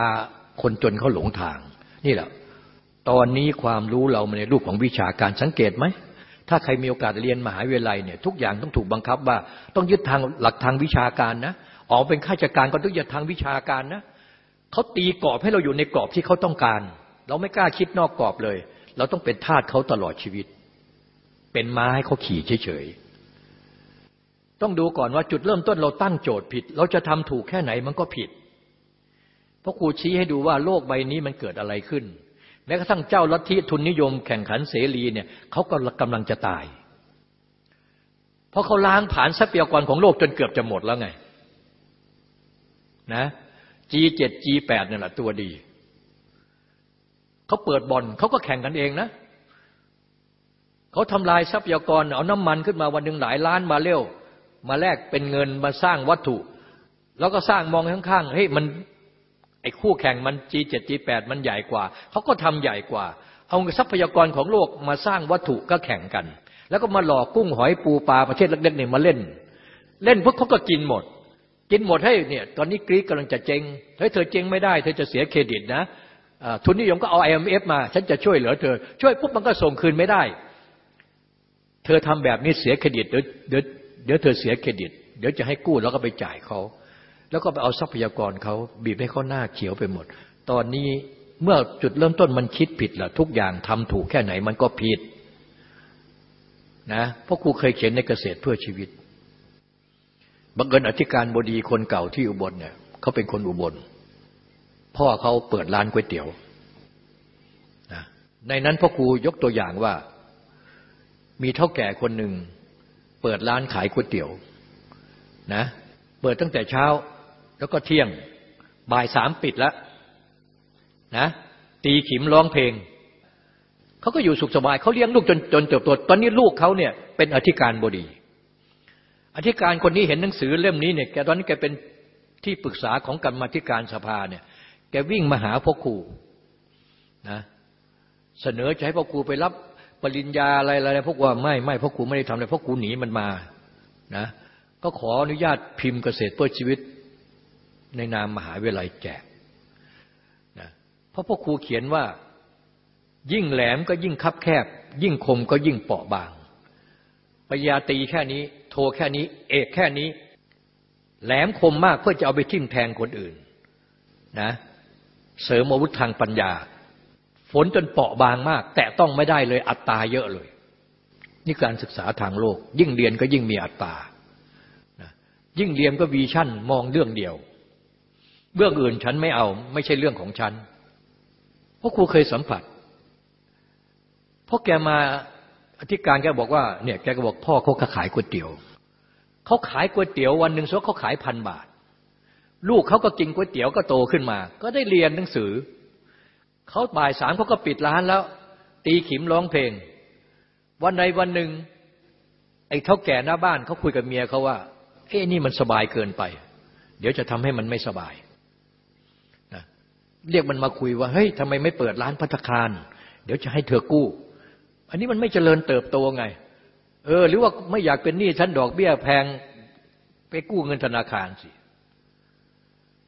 คนจนเขาหลงทาง นี่แหละ ตอนนี้ความรู้เราในรูปของวิชาการสังเกตไหม ถ้าใครมีโอกาสเรียนมหาวิทยาลัยเนี่ยทุกอย่างต้องถูกบังคับว่า ต้องยึดทางหลักทางวิชาการนะออกเป็นข้าราชการก็ต้องยึดทางวิชาการนะเขาตีกรอบให้เราอยู่ในกรอบที่เขาต้องการ เราไม่กล้าคิดนอกกรอบเลย เราต้องเป็นทาสเขาตลอดชีวิต เป็นม้าให้เขาขี่เฉยๆต้องดูก่อนว่าจุดเริ่มต้นเราตั้งโจทย์ผิด เราจะทำถูกแค่ไหนมันก็ผิด เพราะครูชี้ให้ดูว่าโลกใบนี้มันเกิดอะไรขึ้น แม้กระทั่งเจ้าลัทธิทุนนิยมแข่งขันเสรีเนี่ยเขาก็กำลังจะตาย เพราะเขาล้างผ่านทรัพยากรของโลกจนเกือบจะหมดแล้วไงนะ G7 G8 นี่ยแหละตัวดี เขาเปิดบอนเขาก็แข่งกันเองนะ เขาทำลายทรัพยากรเอาน้ำมันขึ้นมาวันหนึ่งหลายล้านมาเร็ว มาแลกเป็นเงินมาสร้างวัตถุ แล้วก็สร้างมองข้างๆเฮ้ยมัน ไอ้คู่แข่งมัน G7 G8 มันใหญ่กว่า เขาก็ทำใหญ่กว่า เอาทรัพยากรของโลกมาสร้างวัตถุก็แข่งกัน แล้วก็มาหลอกกุ้งหอยปูปลาประเทศเล็กๆเนี่ยมาเล่น เล่นพวกเขาก็กินหมด กินหมดให้เนี่ยตอนนี้กรีกกำลังจะเจงเฮ้ยเธอเจงไม่ได้เธอจะเสียเครดิตนะทุนนิยมก็เอา IMF มา ฉันจะช่วยเหลือเธอ ช่วยปุ๊บมันก็ส่งคืนไม่ได้ เธอทำแบบนี้เสียเครดิตเดี๋ยวเดี๋ยวเดี๋ยวเธอเสียเครดิต เดี๋ยวจะให้กู้แล้วก็ไปจ่ายเขา แล้วก็ไปเอาทรัพยากรเขาบีบให้เขาหน้าเขียวไปหมด ตอนนี้เมื่อจุดเริ่มต้นมันคิดผิดละทุกอย่างทำถูกแค่ไหนมันก็ผิดนะเพราะครูเคยเขียนในเกษตรเพื่อชีวิตบังเอิญอธิการบดีคนเก่าที่อุบลเนี่ยเขาเป็นคนอุบล พ่อเขาเปิดร้านก๋วยเตี๋ยวนะในนั้นพ่อครูยกตัวอย่างว่า มีเท่าแก่คนหนึ่งเปิดร้านขายก๋วยเตี๋ยวนะเปิดตั้งแต่เช้า แล้วก็เที่ยง บ่ายสามปิดแล้วนะตีขิมร้องเพลง เขาก็อยู่สุขสบายเขาเลี้ยงลูกจนจนเติบโตตอนนี้ลูกเขาเนี่ยเป็นอธิการบดี อธิการคนนี้เห็นหนังสือเล่มนี้เนี่ยแกตอนนี้แกเป็นที่ปรึกษาของกรรมธิการสภาเนี่ย แกวิ่งมาหาพ่อครูนะเสนอจะให้พ่อครูไปรับปริญญาอะไรอะไรพวกว่าไม่ไม่พ่อครูไม่ได้ทำอะไรพ่อครูหนีมันมานะก็ขออนุญาตพิมพ์เกษตรเพื่อชีวิต ในนามมหาวิทยาลัยแจกนะเพราะพ่อครูเขียนว่ายิ่งแหลมก็ยิ่งคับแคบ ยิ่งคมก็ยิ่งเปราะบางปริญญาตีแค่นี้ โทแค่นี้ เอกแค่นี้ แหลมคมมากเพื่อจะเอาไปทิ่มแทงคนอื่นนะเสริมอาวุธทางปัญญา ฝนจนเปราะบางมาก แต่ต้องไม่ได้เลยอัตตาเยอะเลย นี่การศึกษาทางโลก ยิ่งเรียนก็ยิ่งมีอัตตายิ่งเรียนก็วีชั่นมองเรื่องเดียว เรื่องอื่นฉันไม่เอา ไม่ใช่เรื่องของฉัน เพราะครูเคยสัมผัสเพราะแกมาอธิการแกบอกว่าเนี่ยแกก็บอกพ่อเขาขายก๋วยเตี๋ยวเขาขายก๋วยเตี๋ยววันหนึ่งสเขาขายพันบาท ลูกเขาก็กินก๋วยเตี๋ยวก็โตขึ้นมา ก็ได้เรียนหนังสือเขาบ่ายสามเขาก็ปิดร้านแล้ว ตีขิมร้องเพลง วันใดวันหนึ่งไอ้เท่าแก่หน้าบ้านเขาคุยกับเมียเขาว่าเอ้นี่มันสบายเกินไป เดี๋ยวจะทำให้มันไม่สบาย เรียกมันมาคุยว่าเฮ้ยทำไมไม่เปิดร้านพัตคาร เดี๋ยวจะให้เธอกู้ อันนี้มันไม่เจริญเติบโตไง เออ หรือว่าไม่อยากเป็นหนี้ชั้นดอกเบี้ยแพงไปกู้เงินธนาคารสิ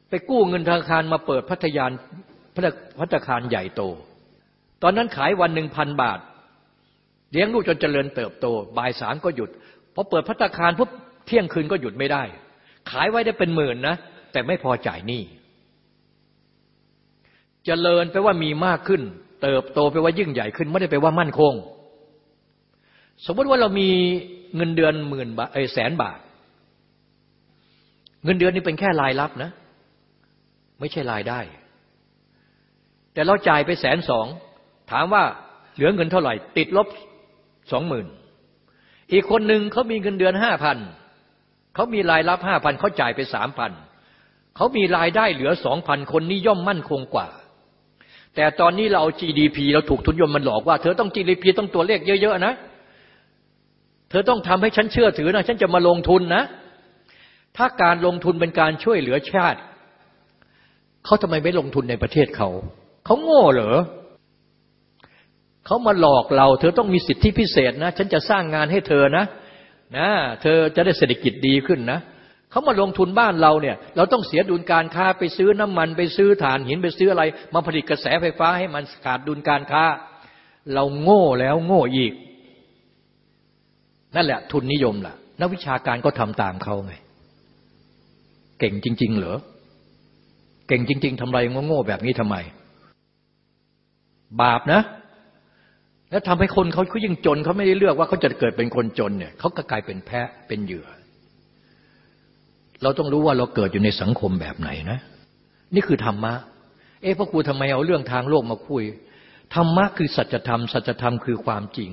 ไปกู้เงินธนาคารมาเปิดพัทยานพัตคารใหญ่โต ตอนนั้นขายวันหนึ่งพันบาท เลี้ยงลูกจนเจริญเติบโต บ่ายสามก็หยุดพอเปิดพัตคารปุ๊บเที่ยงคืนก็หยุดไม่ได้ ขายไว้ได้เป็นหมื่นนะแต่ไม่พอจ่ายหนี้ เจริญไปว่ามีมากขึ้น เติบโตไปว่ายิ่งใหญ่ขึ้น ไม่ได้ไปว่ามั่นคง สมมติว่าเรามีเงินเดือนหมื่นบาทแสนบาท เงินเดือนนี้เป็นแค่รายรับนะ ไม่ใช่รายได้ แต่เราจ่ายไปแสนสอง ถามว่าเหลือเงินเท่าไหร่ ติดลบสองหมื่นอีกคนหนึ่งเขามีเงินเดือนห้าพันเขามีรายรับห้าพันเขาจ่ายไปสามพันเขามีรายได้เหลือสองพันคนนี้ย่อมมั่นคงกว่า แต่ตอนนี้เรา GDP เราถูกทุนยมมันหลอกว่า เธอต้อง GDP ต้องตัวเลขเยอะๆนะ เธอต้องทำให้ฉันเชื่อถือนะ ฉันจะมาลงทุนนะ ถ้าการลงทุนเป็นการช่วยเหลือชาติ เขาทำไมไม่ลงทุนในประเทศเขา เขาโง่เหรอเขามาหลอกเรา เธอต้องมีสิทธิพิเศษนะ ฉันจะสร้างงานให้เธอนะนะ เธอจะได้เศรษฐกิจดีขึ้นนะ เขามาลงทุนบ้านเราเนี่ย เราต้องเสียดุลการค้าไปซื้อน้ำมันไปซื้อถ่านหินไปซื้ออะไร มาผลิตกระแสไฟฟ้าให้มันขาดดุลการค้า เราโง่แล้วโง่อีก นั่นแหละทุนนิยมล่ะ นักวิชาการก็ทำตามเขาไงเก่งจริง ๆ เหรอเก่งจริง ๆทำไรโง่ๆแบบนี้ทำไม บาปนะ แล้วทำให้คนเขาเขายิ่งจนเขาไม่ได้เลือกว่าเขาจะเกิดเป็นคนจนเนี่ยเขาก็กลายเป็นแพะเป็นเหยื่อ เราต้องรู้ว่าเราเกิดอยู่ในสังคมแบบไหนนะ นี่คือธรรมะ เอ๊ะพ่อครูทำไมเอาเรื่องทางโลกมาคุยธรรมะคือสัจธรรม สัจธรรมคือความจริง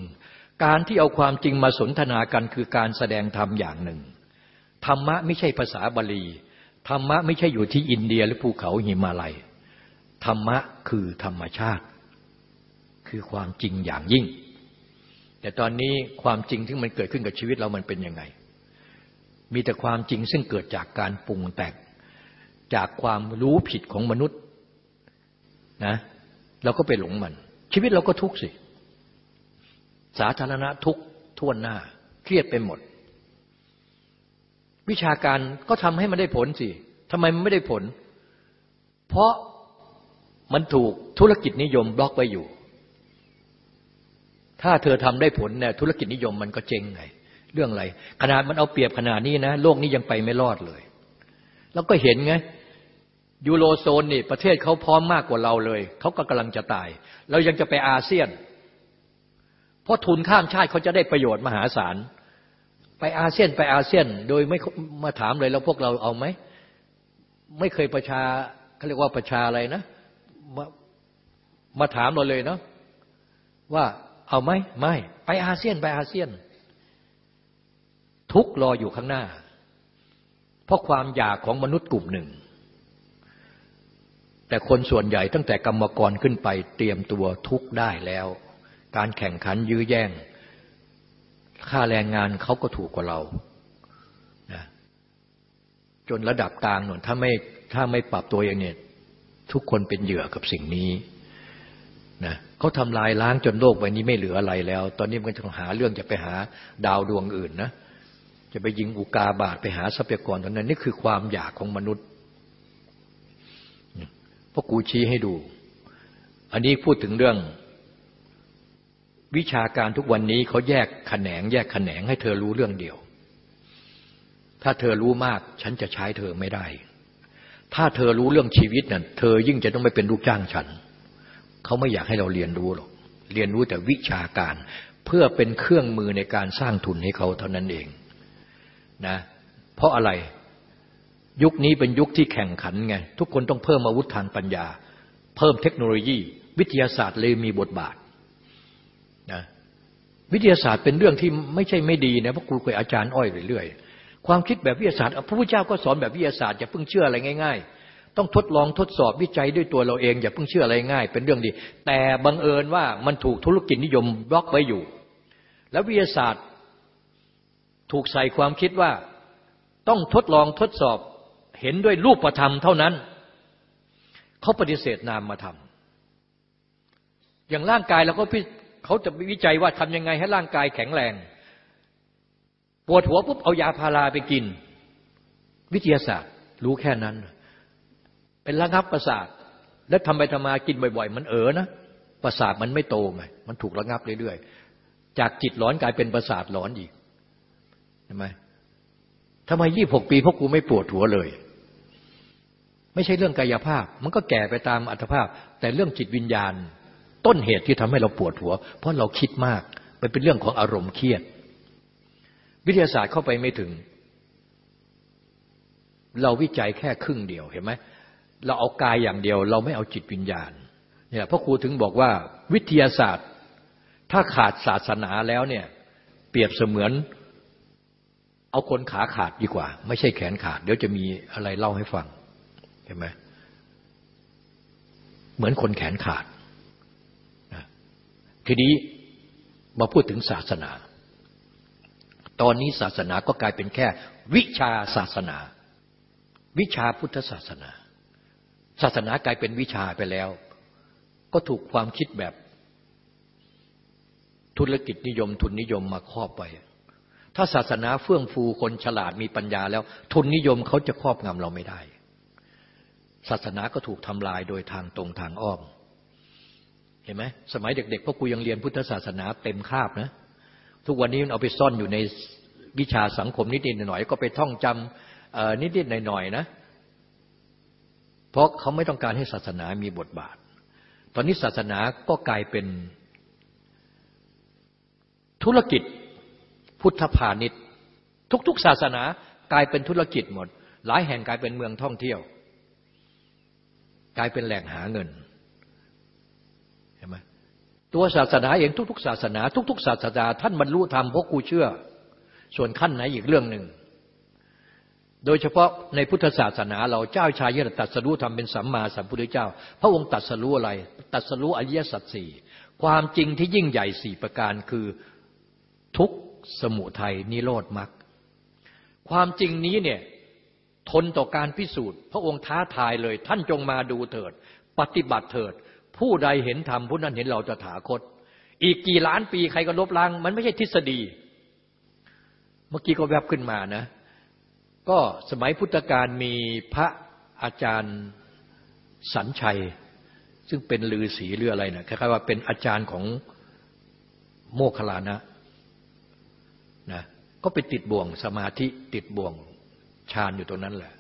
การที่เอาความจริงมาสนทนากันคือการแสดงธรรมอย่างหนึ่งธรรมะไม่ใช่ภาษาบาลีธรรมะไม่ใช่อยู่ที่อินเดียหรือภูเขาหิมาลัยธรรมะคือธรรมชาติ คือความจริงอย่างยิ่ง แต่ตอนนี้ความจริงที่มันเกิดขึ้นกับชีวิตเรามันเป็นยังไง มีแต่ความจริงซึ่งเกิดจากการปรุงแต่งจากความรู้ผิดของมนุษย์นะเราก็ไปหลงมัน ชีวิตเราก็ทุกข์สิ สาธารณะทุกข์ท่วนหน้า เครียดไปหมด วิชาการก็ทำให้มันได้ผลสิทำไมมันไม่ได้ผล เพราะมันถูกธุรกิจนิยมบล็อกไว้อยู่ ถ้าเธอทำได้ผลเนี่ยธุรกิจนิยมมันก็เจ๊งไง เรื่องอะไร ขนาดมันเอาเปรียบขนาดนี้นะ โลกนี้ยังไปไม่รอดเลย แล้วก็เห็นไงยูโรโซนนี่ประเทศเขาพร้อมมากกว่าเราเลย เขาก็กำลังจะตาย เรายังจะไปอาเซียน เพราะทุนข้ามชาติเขาจะได้ประโยชน์มหาศาล ไปอาเซียนไปอาเซียน โดยไม่มาถามเลยแล้วพวกเราเอาไหม ไม่เคยประชาเขาเรียกว่าประชาอะไรนะ มามาถามเราเลยเนาะว่าเอาไหมไม่ ไปอาเซียนไปอาเซียน ทุกรออยู่ข้างหน้า เพราะความอยากของมนุษย์กลุ่มหนึ่ง แต่คนส่วนใหญ่ตั้งแต่กรรมกรขึ้นไปเตรียมตัวทุกได้แล้ว การแข่งขันยื้อแย่ง ค่าแรงงานเขาก็ถูกกว่าเรานะจนระดับกลางหน่อยถ้าไม่ถ้าไม่ปรับตัวอย่างนี้ทุกคนเป็นเหยื่อกับสิ่งนี้นะเขาทำลายล้างจนโลกใบนี้ไม่เหลืออะไรแล้ว ตอนนี้มันต้องหาเรื่องจะไปหาดาวดวงอื่นนะ จะไปยิงอุกาบาตไปหาทรัพยากรตอนนั้นนี่คือความอยากของมนุษย์พราะกูชี้ให้ดู อันนี้พูดถึงเรื่อง วิชาการทุกวันนี้เขาแยกแขนง แยกแขนงให้เธอรู้เรื่องเดียว ถ้าเธอรู้มาก ฉันจะใช้เธอไม่ได้ ถ้าเธอรู้เรื่องชีวิตนั่นเธอยิ่งจะต้องไม่เป็นลูกจ้างฉัน เขาไม่อยากให้เราเรียนรู้หรอก เรียนรู้แต่วิชาการเพื่อเป็นเครื่องมือในการสร้างทุนให้เขาเท่านั้นเอง นะเพราะอะไรยุคนี้เป็นยุคที่แข่งขันไง ทุกคนต้องเพิ่มอาวุธทางปัญญา เพิ่มเทคโนโลยี วิทยาศาสตร์เลยมีบทบาทนะวิทยาศาสตร์เป็นเรื่องที่ไม่ใช่ไม่ดีนะเพราะครูเคยอาจารย์อ้อยเรื่อยๆความคิดแบบวิทยาศาสตร์พระพุทธเจ้าก็สอนแบบวิทยาศาสตร์อย่าเพิ่งเชื่ออะไรง่าย ๆ ต้องทดลองทดสอบวิจัยด้วยตัวเราเอง อย่าเพิ่งเชื่ออะไรง่าย เป็นเรื่องดี แต่บังเอิญว่ามันถูกธุรกิจนิยมบล็อกไว้อยู่ แล้ววิทยาศาสตร์ ถูกใส่ความคิดว่า ต้องทดลองทดสอบเห็นด้วยรูปธรรมเท่านั้น เขาปฏิเสธนามมาทำอย่างร่างกายเราก็เขาจะวิจัยว่าทำยังไงให้ร่างกายแข็งแรงปวดหัวปุ๊บเอายาพาราไปกิน วิทยาศาสตร์ รู้แค่นั้น เป็นระงับประสาท แล้วทำไปทำมากินบ่อย ๆ มันเออนะประสาทมันไม่โตไงมันถูกระงับเรื่อยๆ จากจิตหลอนกลายเป็นประสาทหลอนอีก ใช่ไหมทำไมยี่บหกปีพวกกูไม่ปวดหัวเลย ไม่ใช่เรื่องกายภาพ มันก็แก่ไปตามอัตภาพ แต่เรื่องจิตวิญญาณ ต้นเหตุที่ทำให้เราปวดหัว เพราะเราคิดมาก มันเป็นเรื่องของอารมณ์เครียด วิทยาศาสตร์เข้าไปไม่ถึง เราวิจัยแค่ครึ่งเดียวเห็นไหมเราเอากายอย่างเดียว เราไม่เอาจิตวิญญาณเนี่ยพ่อครูถึงบอกว่าวิทยาศาสตร์ ถ้าขาดศาสนาแล้วเนี่ย เปรียบเสมือน เอาคนขาขาดดีกว่า ไม่ใช่แขนขาด เดี๋ยวจะมีอะไรเล่าให้ฟังเห็นไหมเหมือนคนแขนขาด ทีนี้มาพูดถึงศาสนา ตอนนี้ศาสนาก็กลายเป็นแค่ วิชาศาสนา วิชาพุทธศาสนา ศาสนากลายเป็นวิชาไปแล้ว ก็ถูกความคิดแบบ ธุรกิจนิยมทุนนิยมมาครอบไป ถ้าศาสนาเฟื่องฟูคนฉลาดมีปัญญาแล้ว ทุนนิยมเขาจะครอบงำเราไม่ได้ ศาสนาก็ถูกทำลายโดยทางตรงทางอ้อม เห็นไหมสมัยเด็กๆพวกกูยังเรียนพุทธศาสนาเต็มคาบนะ ทุกวันนี้มันเอาไปซ่อนอยู่ในวิชาสังคมนิดๆหน่อยๆก็ไปท่องจำนิดๆหน่อยๆนะ เพราะเขาไม่ต้องการให้ศาสนามีบทบาท ตอนนี้ศาสนาก็กลายเป็นธุรกิจ พุทธพาณิชย์ ทุก ๆ ศาสนากลายเป็นธุรกิจหมด หลายแห่งกลายเป็นเมืองท่องเที่ยว กลายเป็นแหล่งหาเงินเห็นไหมตัวศาสนาเองทุก ๆ ศาสนา ทุก ๆ ศาสนาท่านบรรลุธรรมเพราะกูเชื่อ ส่วนขั้นไหนอีกเรื่องหนึ่งโดยเฉพาะในพุทธศาสนา เราเจ้าชายยะตัดสรู้ทำเป็นสัมมาสัมพุทธเจ้า พระองค์ตัดสรู้อะไร ตัดสรู้อริยสัจสี่ความจริงที่ยิ่งใหญ่สี่ประการคือทุก สมุทัยนิโรธมรรคความจริงนี้เนี่ยทนต่อการพิสูจน์ พระองค์ท้าทายเลย ท่านจงมาดูเถิด ปฏิบัติเถิด ผู้ใดเห็นธรรมผู้นั้นเห็นเราจะถาคต อีกกี่ล้านปีใครก็ลบล้าง มันไม่ใช่ทฤษฎี เมื่อกี้ก็แวบขึ้นมานะ ก็สมัยพุทธกาลมีพระอาจารย์สัญชัย ซึ่งเป็นลือศีหรืออะไรนะคล้ายๆว่าเป็นอาจารย์ของโมคคลานะ นะก็ไปติดบ่วงสมาธิติดบ่วงฌานอยู่ตรงนั้นแหละ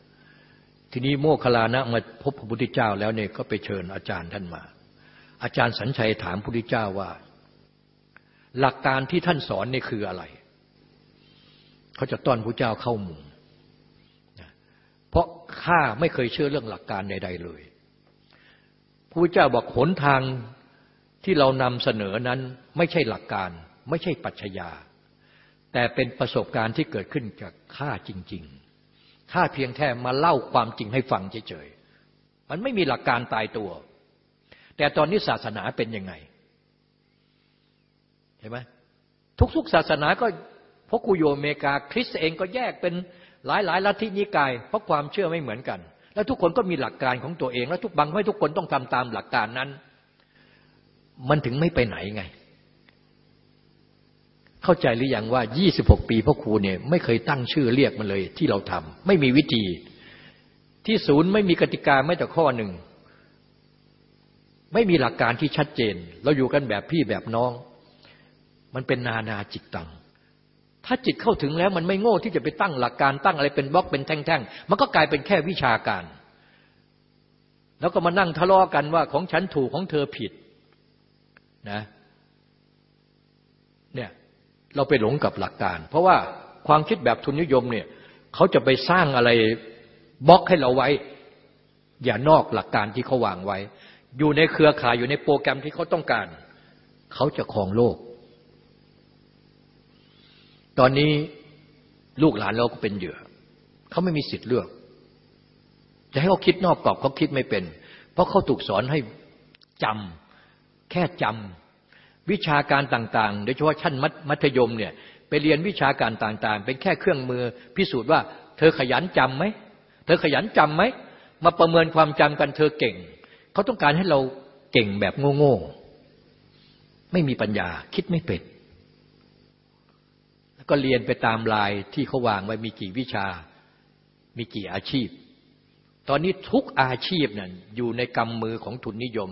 ทีนี้โมคคลานะมาพบพระพุทธเจ้าแล้วเนี่ยก็ไปเชิญอาจารย์ท่านมา อาจารย์สัญชัยถามพระพุทธเจ้าว่า หลักการที่ท่านสอนนี่คืออะไร เขาจะต้อนพระเจ้าเข้ามู่เพราะข้าไม่เคยเชื่อเรื่องหลักการใด ๆ เลยพระพุทธเจ้าบอกหนทางที่เรานำเสนอนั้นไม่ใช่หลักการ ไม่ใช่ปัจจัยา แต่เป็นประสบการณ์ที่เกิดขึ้นจากข้าจริง ๆ ข้าเพียงแค่มาเล่าความจริงให้ฟังเฉยๆ มันไม่มีหลักการตายตัว แต่ตอนนี้ศาสนาเป็นยังไง เห็นไหมทุกๆศาสนาก็พราะกูโยอเมริกาคริสเองก็แยกเป็นหลายๆลัทธินิกาย เพราะความเชื่อไม่เหมือนกัน แล้วทุกคนก็มีหลักการของตัวเอง แล้วทุกบังไม่ทุกคนต้องทำตามหลักการนั้น มันถึงไม่ไปไหนไง เข้าใจหรือยังว่า 26 ปีพ่อครูเนี่ยไม่เคยตั้งชื่อเรียกมันเลย ที่เราทำไม่มีวิธี ที่ศูนย์ไม่มีกติกาไม่แต่ข้อหนึ่ง ไม่มีหลักการที่ชัดเจน เราอยู่กันแบบพี่แบบน้อง มันเป็นนานาจิตตัง ถ้าจิตเข้าถึงแล้วมันไม่โง่ที่จะไปตั้งหลักการตั้งอะไรเป็นบล็อกเป็นแท่งๆ มันก็กลายเป็นแค่วิชาการ แล้วก็มานั่งทะเลาะกันว่าของฉันถูกของเธอผิดนะเนี่ย เราไปหลงกับหลักการ เพราะว่าความคิดแบบทุนนิยมเนี่ยเขาจะไปสร้างอะไรบล็อกให้เราไว้ อย่านอกหลักการที่เขาวางไว้ อยู่ในเครือข่ายอยู่ในโปรแกรมที่เขาต้องการ เขาจะครองโลก ตอนนี้ลูกหลานเราก็เป็นเหยื่อเขาไม่มีสิทธิ์เลือก จะให้เขาคิดนอกกรอบเขาคิดไม่เป็น เพราะเขาถูกสอนให้จำแค่จำ วิชาการต่างๆ โดยเฉพาะชั้นมัธยมเนี่ยไปเรียนวิชาการต่างๆ เป็นแค่เครื่องมือพิสูจน์ว่า เธอขยันจำไหม เธอขยันจำไหม มาประเมินความจำกันเธอเก่ง เขาต้องการให้เราเก่งแบบโง่ๆ ไม่มีปัญญาคิดไม่เป็น แล้วก็เรียนไปตามลายที่เขาวางไว้มีกี่วิชา มีกี่อาชีพ ตอนนี้ทุกอาชีพนั่นอยู่ในกำมือของทุนนิยม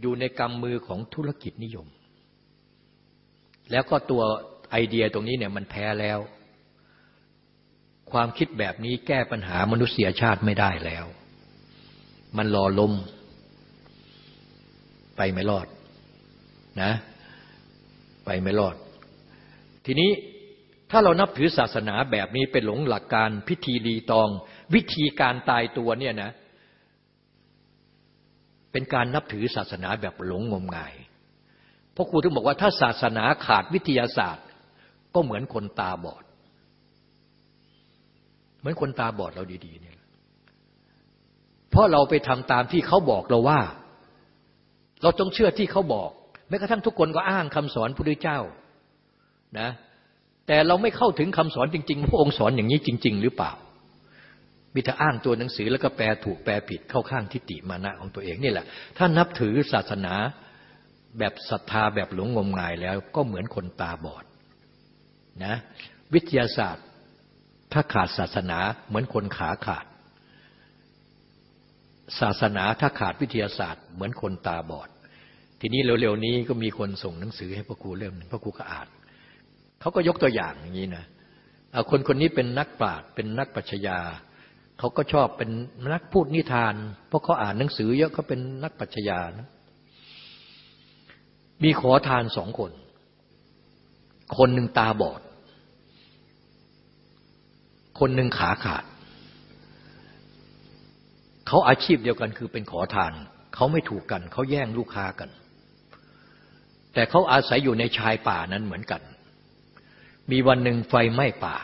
อยู่ในกำมือของธุรกิจนิยม แล้วก็ตัวไอเดียตรงนี้เนี่ยมันแพ้แล้ว ความคิดแบบนี้แก้ปัญหามนุษยชาติไม่ได้แล้ว มันรอลมไปไม่รอดนะ ไปไม่รอด ทีนี้ถ้าเรานับถือศาสนาแบบนี้เป็นหลงหลักการพิธีรีตอง วิธีการตายตัวเนี่ยนะ เป็นการนับถือศาสนาแบบหลงงมงาย ราะครูถึงบอกว่าถ้าศาสนาขาดวิทยาศาสตร์ ก็เหมือนคนตาบอด เหมือนคนตาบอดเราดีๆเนี่ยเพราะเราไปทำตามที่เขาบอกเราว่า เราต้องเชื่อที่เขาบอกแม้กระทั่งทุกคนก็อ้างคำสอนพระพุทธเจ้านะแต่เราไม่เข้าถึงคำสอนจริงๆพระองค์สอนอย่างนี้จริง ๆ หรือเปล่ามีแต่อ้างตัวหนังสือแล้วก็แปลถูกแปลผิดเข้าข้างทิฏฐิมานะของตัวเองนี่แหละ ถ้านับถือศาสนา แบบศรัทธาแบบหลงงมงายแล้วก็เหมือนคนตาบอดนะวิทยาศาสตร์ ถ้าขาดศาสนาเหมือนคนขาขาด ศาสนาถ้าขาดวิทยาศาสตร์ เหมือนคนตาบอด ทีนี้เร็วๆนี้ก็มีคนส่งหนังสือให้พระครูเล่มนึงพระครูก็อ่านเขาก็ยกตัวอย่างอย่างนี้นะคนคนนี้เป็นนักปราชญ์เป็นนักปัชญาเขาก็ชอบเป็นนักพูดนิทาน เพราะเขาอ่านหนังสือเยอะเขาเป็นนักปัชญานะ มีขอทานสองคน คนหนึ่งตาบอด คนหนึ่งขาขาด เขาอาชีพเดียวกันคือเป็นขอทาน เขาไม่ถูกกัน เขาแย่งลูกค้ากัน แต่เขาอาศัยอยู่ในชายป่านั้นเหมือนกัน มีวันหนึ่งไฟไหม้ป่า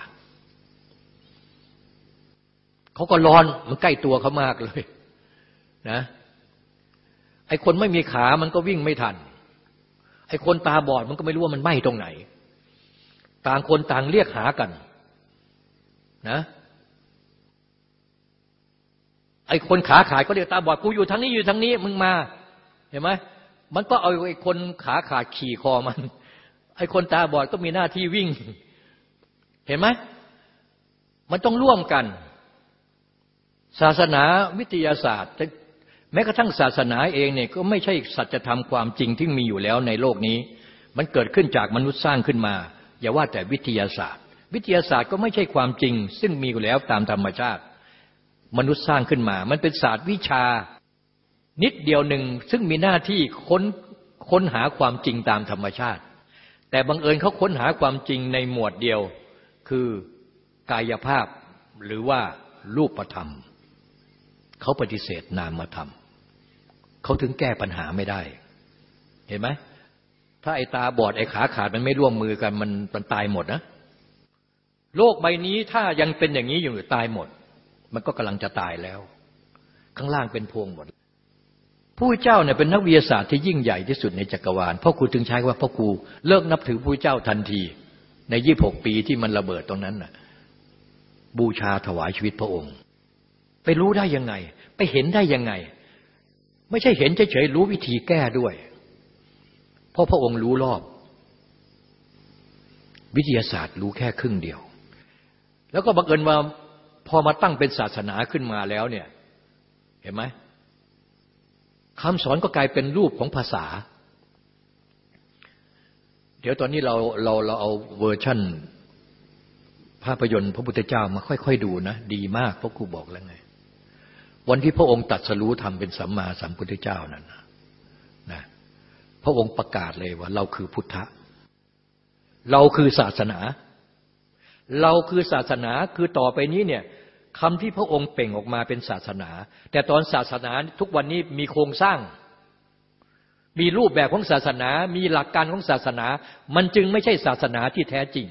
เขาก็ร้อนมันใกล้ตัวเขามากเลยนะไอ้คนไม่มีขามันก็วิ่งไม่ทัน ไอ้คนตาบอดมันก็ไม่รู้ว่ามันไหม้ตรงไหน ต่างคนต่างเรียกหากัน นะไอ้คนขาขาดก็เรียกตาบอดกูอยู่ทางนี้อยู่ทางนี้มึงมา เห็นไหมมันก็เอาไอ้คนขาขาดขี่คอมัน ไอ้คนตาบอดก็มีหน้าที่วิ่ง เห็นไหมมันต้องร่วมกัน ศาสนาวิทยาศาสตร์ แม้กระทั่งศาสนาเองเนี่ยก็ไม่ใช่สัจธรรมความจริงที่มีอยู่แล้วในโลกนี้ มันเกิดขึ้นจากมนุษย์สร้างขึ้นมา อย่าว่าแต่วิทยาศาสตร์ วิทยาศาสตร์ก็ไม่ใช่ความจริง ซึ่งมีอยู่แล้วตามธรรมชาติ มนุษย์สร้างขึ้นมา มันเป็นศาสตร์วิชา นิดเดียวหนึ่งซึ่งมีหน้าที่ค้นค้นหาความจริงตามธรรมชาติ แต่บังเอิญเขาค้นหาความจริงในหมวดเดียว คือกายภาพหรือว่ารูปธรรมเขาปฏิเสธนามธรรม เขาถึงแก้ปัญหาไม่ได้ เห็นไหมถ้าไอ้ตาบอดไอ้ขาขาดมันไม่ร่วมมือกันมันมันตายหมดนะโลกใบนี้ถ้ายังเป็นอย่างนี้อยู่ตายหมด มันก็กำลังจะตายแล้ว ข้างล่างเป็นพวงหมดผู้เจ้าเนี่ยเป็นนักวิทยาศาสตร์ที่ยิ่งใหญ่ที่สุดในจักรวาลพ่อครูถึงใช้ว่าพ่อครูเลิกนับถือผู้เจ้าทันที ในยี่บหกปีที่มันระเบิดตรงนั้นน่ะ บูชาถวายชีวิตพระองค์ ไปรู้ได้ยังไง ไปเห็นได้ยังไง ไม่ใช่เห็นเฉยๆรู้วิธีแก้ด้วย เพราะพระองค์รู้รอบ วิทยาศาสตร์รู้แค่ครึ่งเดียว แล้วก็บังเอิญว่าพอมาตั้งเป็นศาสนาขึ้นมาแล้วเนี่ยเห็นไหมคำสอนก็กลายเป็นรูปของภาษา เดี๋ยวตอนนี้เราเราเราเอาเวอร์ชั่น ภาพยนตร์พระพุทธเจ้ามาค่อย ๆ ดูนะ ดีมากเพราะครูบอกแล้วไง วันที่พระองค์ตัดสรู้ทำเป็นสัมมาสัมพุทธเจ้านั้นนะพระองค์ประกาศเลยว่าเราคือพุทธะ เราคือศาสนา เราคือศาสนาคือต่อไปนี้เนี่ยคำที่พระองค์เป่งออกมาเป็นศาสนา แต่ตอนศาสนาทุกวันนี้มีโครงสร้าง มีรูปแบบของศาสนา มีหลักการของศาสนา มันจึงไม่ใช่ศาสนาที่แท้จริง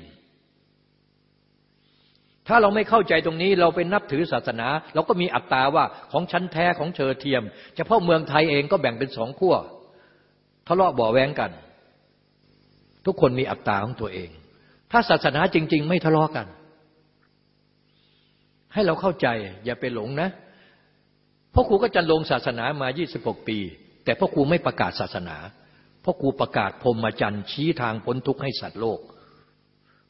ถ้าเราไม่เข้าใจตรงนี้เราเป็นนับถือศาสนา เราก็มีอัตตาว่าของชั้นแท้ของเชอเทียม เฉพาะเมืองไทยเองก็แบ่งเป็นสองขั้วทะเลาะบ่อแวงกัน ทุกคนมีอัตตาของตัวเอง ถ้าศาสนาจริง ๆ ไม่ทะเลาะกัน ให้เราเข้าใจอย่าไปหลงนะพ่อครูก็จะลงศาสนามา 26 ปี แต่พ่อครูไม่ประกาศศาสนาพ่อครูประกาศพรมจันทร์ชี้ทางพ้นทุกข์ให้สัตว์โลก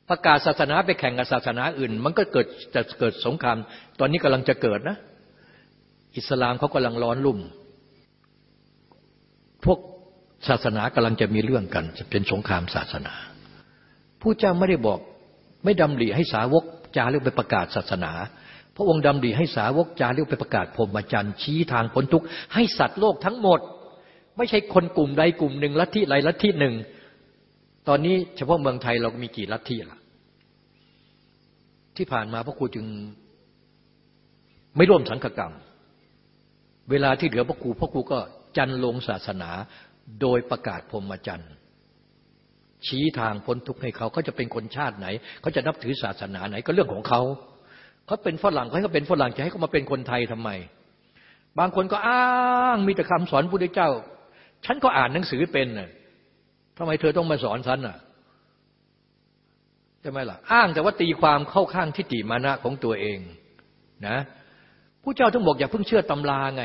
ประกาศศาสนาไปแข่งกับศาสนาอื่น มันก็เกิดจะเกิดสงคราม ตอนนี้กำลังจะเกิดนะ อิสลามเขากำลังร้อนรุ่ม พวกศาสนากำลังจะมีเรื่องกัน จะเป็นสงครามศาสนา ผู้เจ้าไม่ได้บอกไม่ดำริให้สาวกจาเรียกไปประกาศศาสนา พระองค์ดำริให้สาวกจาเรียกไปประกาศพรหมจรรย์ชี้ทางพ้นทุกข์ให้สัตว์โลกทั้งหมด ไม่ใช่คนกลุ่มใดกลุ่มหนึ่งลัทธิใดลัทธิหนึ่ง ตอนนี้เฉพาะเมืองไทยเรามีกี่ลัทธิล่ะ ที่ผ่านมาพระครูจึงไม่ร่วมสังฆกรรม เวลาที่เหลือพระครูพระครูก็จันลงศาสนาโดยประกาศพรมจรรย์ชี้ทางพ้นทุกข์ให้เขาเขาจะเป็นคนชาติไหน เขาจะนับถือศาสนาไหนก็เรื่องของเขาเขาเป็นฝรั่งเขาให้เขาเป็นฝรั่งจะให้เขามาเป็นคนไทยทำไม บางคนก็อ้างมีแต่คำสอนพระพุทธเจ้า ฉันก็อ่านหนังสือเป็นน่ะ ทำไมเธอต้องมาสอนฉันอะใช่ไหมล่ะ อ้างแต่ว่าตีความเข้าข้างทิฏฐิมานะของตัวเองนะผู้เจ้าต้องบอกอย่าเพิ่งเชื่อตำราไง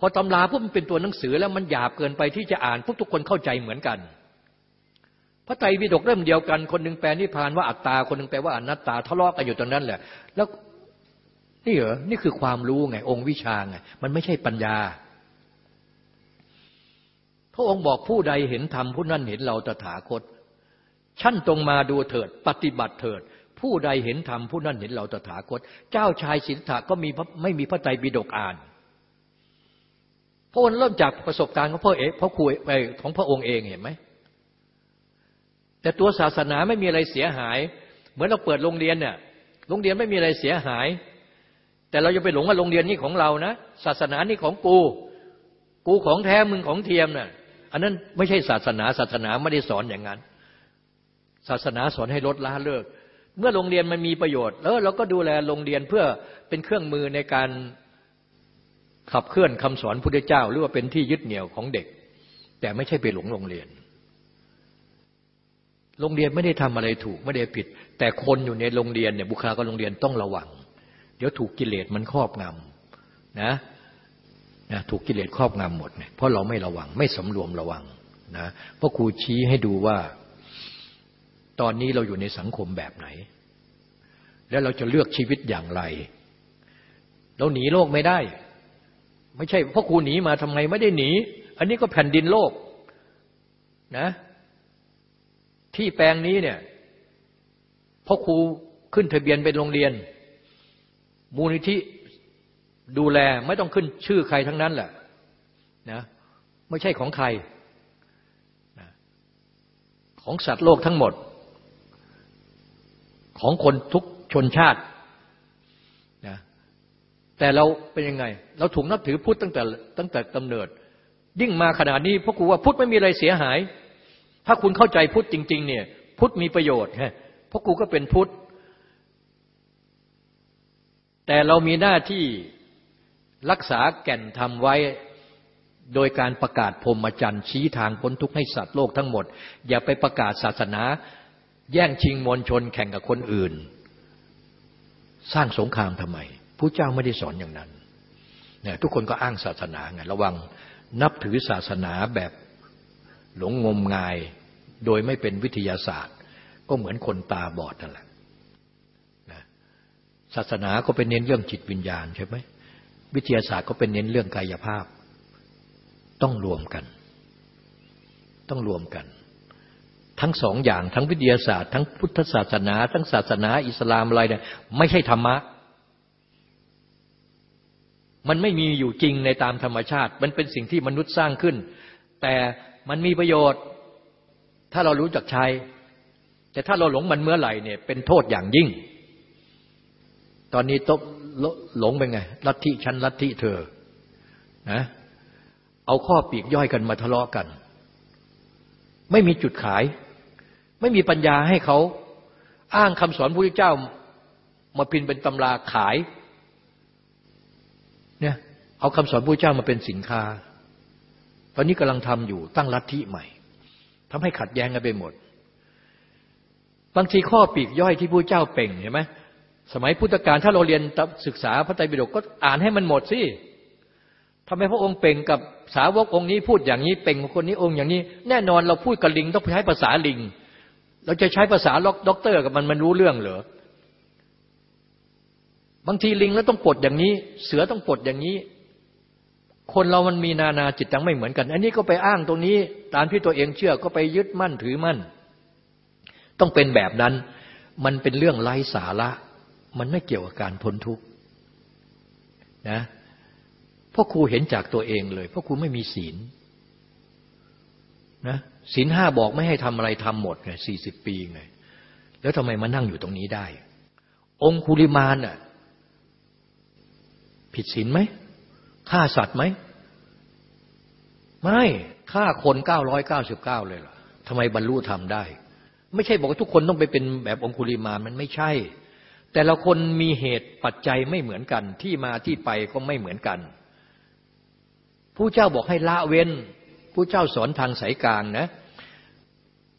พอตำราพวกมันเป็นตัวหนังสือแล้วมันหยาบเกินไปที่จะอ่านพวกทุกคนเข้าใจเหมือนกัน พระไตรปิฎกเริ่มเดียวกัน คนหนึ่งแปลนิพพานว่าอัตตา คนหนึ่งแปลว่าอนัตตาทะเลาะกันอยู่ตรงนั้นแหละ แล้วนี่เหรอ นี่คือความรู้ไง องค์วิชาไง มันไม่ใช่ปัญญา พระองค์บอกผู้ใดเห็นธรรมผู้นั้นเห็นเราตถาคต ชั้นตรงมาดูเถิด ปฏิบัติเถิด ผู้ใดเห็นธรรมผู้นั้นเห็นเราตถาคต เจ้าชายสิทธัตถะก็มีไม่มีพระไตรปิฎกอ่าน พระองค์เริ่มจากประสบการณ์ของพระเอกพระคุยไปของพระองค์เองเห็นไหมแต่ตัวศาสนาไม่มีอะไรเสียหาย เหมือนเราเปิดโรงเรียนเนี่ยโรงเรียนไม่มีอะไรเสียหาย แต่เราจะไปหลงว่าโรงเรียนนี้ของเรานะศาสนานี้ของกู กูของแท้มึงของเทียมนะ่ะ อันนั้นไม่ใช่ศาสนาศาสนาไม่ได้สอนอย่างนั้น ศาสนาสอนให้ลดละเลิก เมื่อโรงเรียนมันมีประโยชน์แล้วเราก็ดูแลโรงเรียนเพื่อเป็นเครื่องมือในการขับเคลื่อนคำสอนพุทธเจ้า หรือว่าเป็นที่ยึดเหนี่ยวของเด็ก แต่ไม่ใช่ไปหลงโรงเรียน โรงเรียนไม่ได้ทำอะไรถูกไม่ได้ผิด แต่คนอยู่ในโรงเรียนเนี่ยบุคลากรโรงเรียนต้องระวัง เดี๋ยวถูกกิเลสมันครอบงำนะ นะถูกกิเลสครอบงำหมดเนี่ยเพราะเราไม่ระวังไม่สำรวมระวังนะเพราะครูชี้ให้ดูว่า ตอนนี้เราอยู่ในสังคมแบบไหน แล้วเราจะเลือกชีวิตอย่างไร เราหนีโลกไม่ได้ ไม่ใช่พราะครูหนีมาทำไมไม่ได้หนี อันนี้ก็แผ่นดินโลกนะที่แปลงนี้เนี่ยพ่อครูขึ้นทะเบียนเป็นโรงเรียน มูลนิธิ ดูแลไม่ต้องขึ้นชื่อใครทั้งนั้นแหละนะไม่ใช่ของใครนะของสัตว์โลกทั้งหมด ของคนทุกชนชาตินะแต่เราเป็นยังไง เราถูกนับถือพุทธตั้งแต่ตั้งแต่กำเนิด ยิ่งมาขนาดนี้พราะครูว่าพุทธไม่มีอะไรเสียหาย ถ้าคุณเข้าใจพุทธจริง ๆ เนี่ย พุทธมีประโยชน์ฮะเพราะครูก็เป็นพุทธแต่เรามีหน้าที่ รักษาแก่นทำไว้โดยการประกาศพรมจันทร์ชี้ทางพ้นทุกข์ให้สัตว์โลกทั้งหมด อย่าไปประกาศศาสนา แย่งชิงมวลชนแข่งกับคนอื่น สร้างสงครามทำไมผู้เจ้าไม่ได้สอนอย่างนั้นเนี่ยทุกคนก็อ้างศาสนาไงระวังนับถือศาสนาแบบหลงงมงาย โดยไม่เป็นวิทยาศาสตร์ ก็เหมือนคนตาบอดนั่นแหละศาสนาก็เป็นเน้นเรื่องจิตวิญญาณใช่ไหม วิทยาศาสตร์ก็เป็นเน้นเรื่องกายภาพ ต้องรวมกัน ต้องรวมกัน ทั้งสองอย่างทั้งวิทยาศาสตร์ ทั้งพุทธศาสนา ทั้งศาสนา อิสลามอะไรเนี่ยไม่ใช่ธรรมะ มันไม่มีอยู่จริงในตามธรรมชาติ มันเป็นสิ่งที่มนุษย์สร้างขึ้น แต่มันมีประโยชน์ ถ้าเรารู้จักใช้แต่ถ้าเราหลงมันเมื่อไหร่เนี่ยเป็นโทษอย่างยิ่ง ตอนนี้ตบ หลงไปไง ลัทธิชั้นลัทธิเธอนะเอาข้อปีกย่อยกันมาทะเลาะกัน ไม่มีจุดขาย ไม่มีปัญญาให้เขาอ้างคำสอนพระเจ้า มาพินเป็นตำราขายเนี่ยเอาคำสอนพระเจ้ามาเป็นสินค้า ตอนนี้กำลังทำอยู่ตั้งลัทธิใหม่ทำให้ขัดแย้งกันไปหมด บางทีข้อปลีกย่อยที่พระเจ้าเปล่งเห็นไหม สมัยพุทธกาลถ้าเราเรียนศึกษาพระไตรปิฎกก็อ่านให้มันหมดสิทำไมพระองค์เปล่งกับสาวกองค์นี้พูดอย่างนี้เปล่งคนนี้องค์อย่างนี้ แน่นอนเราพูดกับลิงต้องใช้ภาษาลิง เราจะใช้ภาษาล็อกด็อกเตอร์กับมันมันรู้เรื่องเหรอบางทีลิงแล้วต้องปลดอย่างนี้ เสือต้องปลดอย่างนี้ คนเรามันมีนานาจิตตังไม่เหมือนกัน อันนี้ก็ไปอ้างตรงนี้ ตามที่ตัวเองเชื่อก็ไปยึดมั่นถือมั่น ต้องเป็นแบบนั้น มันเป็นเรื่องไร้สาระ มันไม่เกี่ยวกับการพ้นทุกข์นะพ่อครูเห็นจากตัวเองเลยพ่อครูไม่มีศีลนะศีลห้าบอกไม่ให้ทำอะไรทำหมดไงสี่สิบปีไง แล้วทำไมมานั่งอยู่ตรงนี้ได้ องคุลิมานอะผิดศีลไหมฆ่าสัตว์ไหม ไม่ฆ่าคนเก้าร้อยเก้าสิบเก้าเลยล่ะทำไมบรรลุธรรมได้ ไม่ใช่บอกว่าทุกคนต้องไปเป็นแบบองคุลิมานมันไม่ใช่ แต่ละคนมีเหตุปัจจัยไม่เหมือนกัน ที่มาที่ไปก็ไม่เหมือนกันผู้เจ้าบอกให้ละเว้นผู้เจ้าสอนทางสายกลางนะ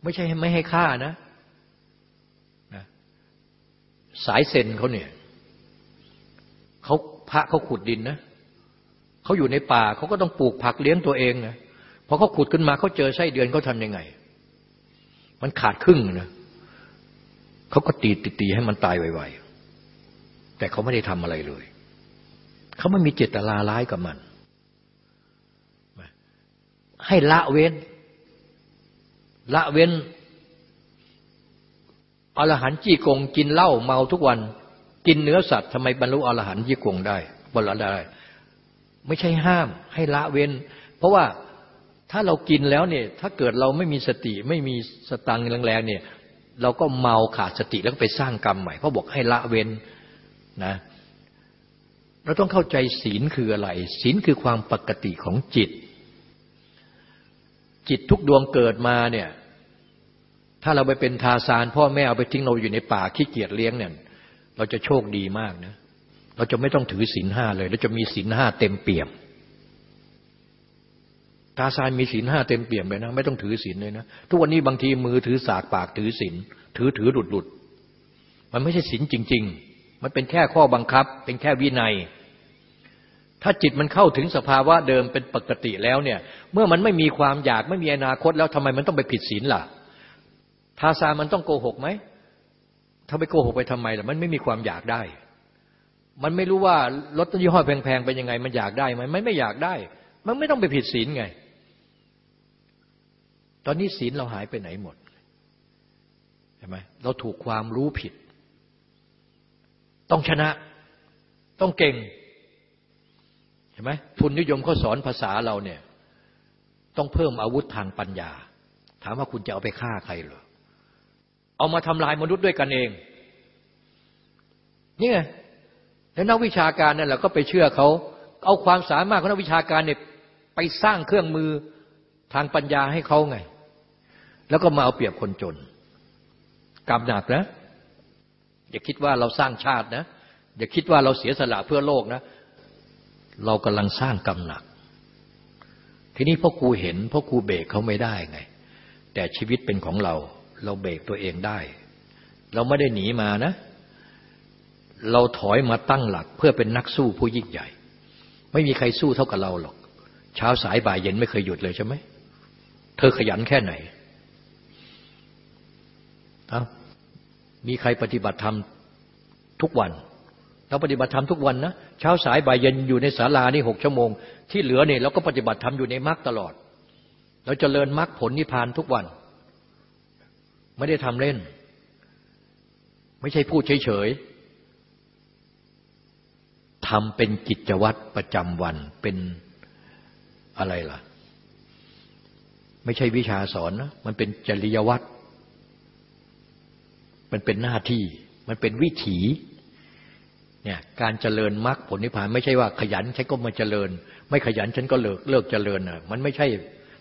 ไม่ใช่ไม่ให้ฆ่านะนะ สายเซนเขาเนี่ยเขาพระเขาขุดดินนะเขาอยู่ในป่าเขาก็ต้องปลูกผักเลี้ยงตัวเองนะพอเขาขุดขึ้นมาเขาเจอไส้เดือนเขาทำยังไง มันขาดครึ่งนะเขาก็ตีตีตีให้มันตายไวๆ แต่เขาไม่ได้ทำอะไรเลย เขาไม่มีเจตนาร้ายกับมัน ให้ละเว้น ละเว้นอรหันต์จี้กง กินเหล้าเมาทุกวัน กินเนื้อสัตว์ทำไมบรรลุอรหันต์จี้กงได้บรรลุได้ ไม่ใช่ห้าม ให้ละเว้น เพราะว่าถ้าเรากินแล้วเนี่ย ถ้าเกิดเราไม่มีสติไม่มีสตังแรงๆเนี่ย เราก็เมาขาดสติแล้วก็ไปสร้างกรรมใหม่เพราะบอกให้ละเว้น นะเราต้องเข้าใจศีลคืออะไร ศีลคือความปกติของจิต จิตทุกดวงเกิดมาเนี่ย ถ้าเราไปเป็นทาสานพ่อแม่เอาไปทิ้งเราอยู่ในป่าขี้เกียจเลี้ยงเนี่ย เราจะโชคดีมากนะ เราจะไม่ต้องถือศีลห้าเลยเราจะมีศีลห้าเต็มเปี่ยมทาซานมีศีลห้าเต็มเปี่ยมเลยนะ ไม่ต้องถือศีลเลยนะ ทุกวันนี้บางทีมือถือสากปากถือศีลถือถือหลุดหลุดมันไม่ใช่ศีลจริง ๆ มันเป็นแค่ข้อบังคับ เป็นแค่วินัย ถ้าจิตมันเข้าถึงสภาวะเดิมเป็นปกติแล้วเนี่ย เมื่อมันไม่มีความอยากไม่มีอนาคตแล้วทำไมมันต้องไปผิดศีลล่ะ ทาซามันต้องโกหกไหมถ้าไปโกหกไปทำไมล่ะ มันไม่มีความอยากได้ มันไม่รู้ว่ารถยี่ห้อแพงๆเป็นยังไง มันอยากได้ไหมมันไม่อยากได้ มันไม่ต้องไปผิดศีลไง ตอนนี้ศีลเราหายไปไหนหมดเห็นไหมเราถูกความรู้ผิด ต้องชนะ ต้องเก่งเห็นไหมทุนนิยมเขาสอนภาษาเราเนี่ยต้องเพิ่มอาวุธทางปัญญา ถามว่าคุณจะเอาไปฆ่าใครเหรอเอามาทำลายมนุษย์ด้วยกันเอง นี่ไงแล้วนักวิชาการนั่นแหละก็ไปเชื่อเขา เอาความสามารถของนักวิชาการเนี่ยไปสร้างเครื่องมือทางปัญญาให้เขาไง แล้วก็มาเอาเปรียบคนจนกรรมหนักนะ อย่าคิดว่าเราสร้างชาตินะ อย่าคิดว่าเราเสียสละเพื่อโลกนะ เรากำลังสร้างกรรมหนัก ทีนี้พ่อครูเห็นพ่อครูเบรกเขาไม่ได้ไง แต่ชีวิตเป็นของเรา เราเบรกตัวเองได้ เราไม่ได้หนีมานะ เราถอยมาตั้งหลักเพื่อเป็นนักสู้ผู้ยิ่งใหญ่ ไม่มีใครสู้เท่ากับเราหรอก เช้าสายบ่ายเย็นไม่เคยหยุดเลยใช่ไหม เธอขยันแค่ไหนเอา มีใครปฏิบัติธรรมทุกวันเราปฏิบัติธรรมทุกวันนะเช้าสายบ่ายเย็นอยู่ในศาลานี่หกชั่วโมง ที่เหลือเนี่ยเราก็ปฏิบัติธรรมอยู่ในมรรคตลอด เราจเจริญมรรคผลนิพพานทุกวัน ไม่ได้ทำเล่น ไม่ใช่พูดเฉยๆทำเป็นกิจวัตรประจำวันเป็นอะไรล่ะ ไม่ใช่วิชาสอนนะมันเป็นจริยวัตร มันเป็นหน้าที่ มันเป็นวิถีเนี่ยการเจริญมรรคผลนิพพานไม่ใช่ว่าขยันฉันก็มาเจริญ ไม่ขยันฉันก็เลิกเลิกเจริญอะมันไม่ใช่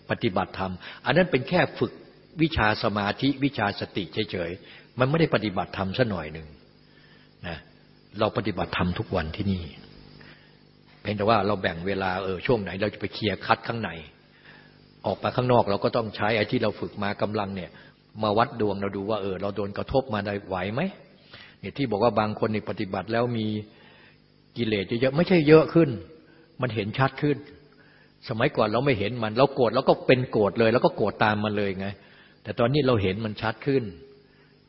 ปฏิบัติธรรม อันนั้นเป็นแค่ฝึกวิชาสมาธิวิชาสติเฉยๆมันไม่ได้ปฏิบัติธรรมซะหน่อยหนึ่งนะเราปฏิบัติธรรมทุกวันที่นี่เพียงแต่ว่าเราแบ่งเวลาเออช่วงไหน เราจะไปเคลียร์คัดข้างใน ออกไปข้างนอกเราก็ต้องใช้ไอ้ที่เราฝึกมากำลังเนี่ย มาวัดดวงเราดูว่าเออเราโดนกระทบมาได้ไหวไหมเนี่ยที่บอกว่าบางคนในปฏิบัติแล้วมีกิเลสเยอะไม่ใช่เยอะขึ้น มันเห็นชัดขึ้น สมัยก่อนเราไม่เห็นมัน เราโกรธเราก็เป็นโกรธเลย แล้วก็โกรธตามมันเลยไง แต่ตอนนี้เราเห็นมันชัดขึ้น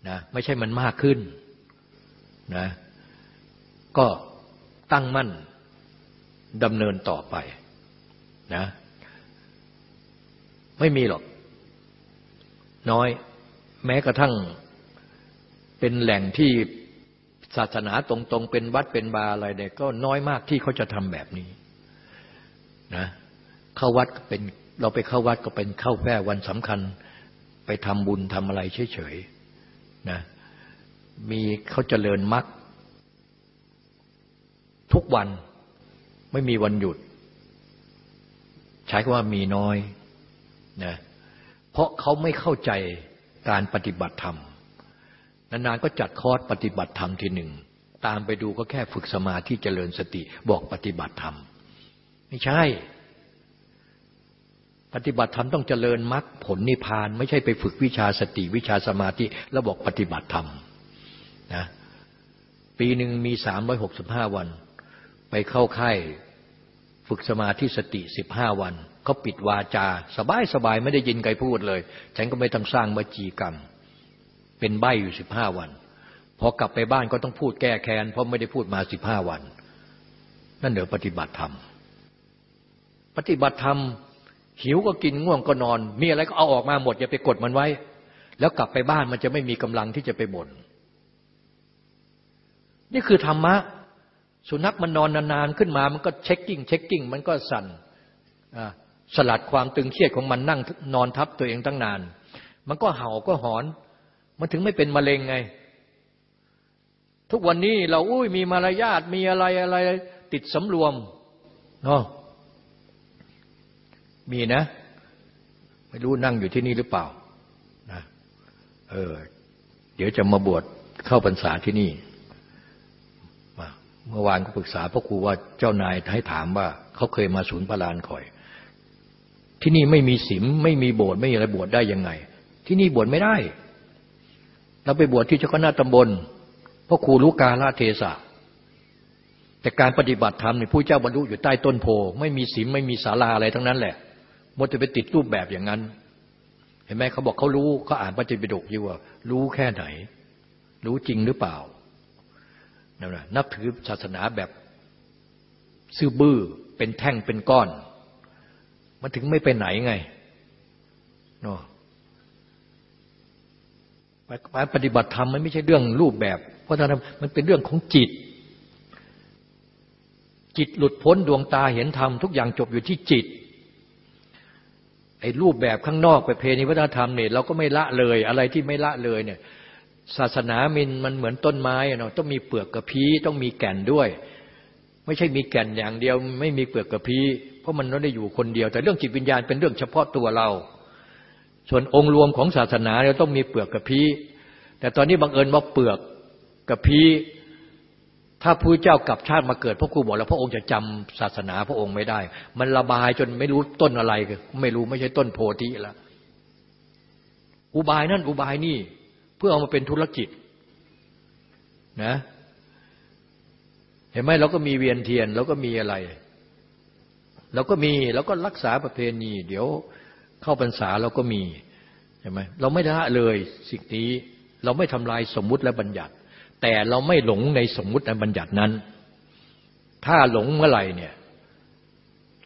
นะไม่ใช่มันมากขึ้นนะก็ตั้งมั่นดำเนินต่อไปนะไม่มีหรอก น้อย แม้กระทั่งเป็นแหล่งที่ศาสนาตรงๆ เป็นวัดเป็นบาอะไรเนี่ยก็น้อยมากที่เขาจะทำแบบนี้นะเข้าวัดเป็นเราไปเข้าวัดก็เป็นเข้าแค่วันสำคัญ ไปทำบุญทำอะไรเฉยๆนะมีเขาเจริญมรรคทุกวันไม่มีวันหยุด ใช้คำว่ามีน้อยนะเพราะเขาไม่เข้าใจ การปฏิบัติธรรม นานๆก็จัดคอร์สปฏิบัติธรรมทีหนึ่ง ตามไปดูก็แค่ฝึกสมาธิเจริญสติบอกปฏิบัติธรรม ไม่ใช่ ปฏิบัติธรรมต้องเจริญมรรคผลนิพพาน ไม่ใช่ไปฝึกวิชาสติวิชาสมาธิแล้วบอกปฏิบัติธรรมนะปีหนึ่งมีสามร้อยหกสิบห้าวัน ไปเข้าค่ายฝึกสมาธิสติสิบห้าวัน เขาปิดวาจา สบายสบายไม่ได้ยินใครพูดเลย ฉันก็ไม่ต้องสร้างบัจีกรรม เป็นใบอยู่สิบห้าวัน พอกลับไปบ้านก็ต้องพูดแก้แค้น เพราะไม่ได้พูดมาสิบห้าวัน นั่นเดี๋ยวปฏิบัติธรรม ปฏิบัติธรรม หิวก็กินง่วงก็นอน มีอะไรก็เอาออกมาหมด อย่าไปกดมันไว้ แล้วกลับไปบ้านมันจะไม่มีกำลังที่จะไปบ่นนี่คือธรรมะสุนัขมันนอนนานๆขึ้นมา มันก็ shaking shaking มันก็สั่นอ่า สลัดความตึงเครียดของมันนั่งนอนทับตัวเองตั้งนาน มันก็เห่าก็หอน มันถึงไม่เป็นมะเร็งไง ทุกวันนี้เราอุ้ยมีมารยาทมีอะไรอะไรติดสำรวมเนาะมีนะ ไม่รู้นั่งอยู่ที่นี่หรือเปล่านะเออ เดี๋ยวจะมาบวชเข้าพรรษาที่นี่เมื่อวานก็ปรึกษาพ่อครูว่าเจ้านายให้ถามว่าเขาเคยมาศูนย์พระลานคอย ที่นี่ไม่มีศีลไม่มีโบสถ์ไม่มีอะไรบวชได้ยังไง ที่นี่บวชไม่ได้ เราไปบวชที่เจ้าคณะตำบลพ่อครูรู้กาลเทศะแต่การปฏิบัติธรรมนี่ผู้เจ้าบรรลุอยู่ใต้ต้นโพไม่มีศีลไม่มีศาลาอะไรทั้งนั้นแหละมดจะไปติดรูปแบบอย่างนั้น เห็นไหมเขาบอกเขารู้เขาอ่านพระจิตปิฎกอยู่ว่า รู้แค่ไหน รู้จริงหรือเปล่านั่นแหละนับถือศาสนาแบบ ซื่อบื้อเป็นแท่งเป็นก้อน มันถึงไม่ไปไหนไงเนาะการปฏิบัติธรรมมันไม่ใช่เรื่องรูปแบบเพราะธรรมมันเป็นเรื่องของจิต จิตหลุดพ้นดวงตาเห็นธรรมทุกอย่างจบอยู่ที่จิตไอ้รูปแบบข้างนอกไปเพณีวัฒนธรรมเนี่ยเราก็ไม่ละเลยอะไรที่ไม่ละเลยเนี่ยศาสนามินมันเหมือนต้นไม้เนาะต้องมีเปลือกกระพี้ต้องมีแก่นด้วย ไม่ใช่มีแก่นอย่างเดียว ไม่มีเปลือกกระพี้เพราะมันไม่ได้อยู่คนเดียว แต่เรื่องจิตวิญญาณเป็นเรื่องเฉพาะตัวเรา ส่วนองค์รวมของศาสนาเราต้องมีเปลือกกระพี้แต่ตอนนี้บังเอิญว่าเปลือกกระพี้ถ้าพระเจ้ากลับชาติมาเกิดพระครูบอกแล้วพระองค์จะจำศาสนาพระองค์ไม่ได้ มันระบายจนไม่รู้ต้นอะไร ไม่รู้ไม่ใช่ต้นโพธิแล้วอุบายนั่นอุบายนี่ เพื่อเอามาเป็นธุรกิจนะ เห็นไหมเราก็มีเวียนเทียนเราก็มีอะไร เราก็มีเราก็รักษาประเพณี เดี๋ยวเข้าพรรษาเราก็มีใช่ไหมเราไม่ละเลยสิ่งนี้เราไม่ทำลายสมมุติและบัญญัติ แต่เราไม่หลงในสมมุติและบัญญัตินั้น ถ้าหลงเมื่อไหร่เนี่ย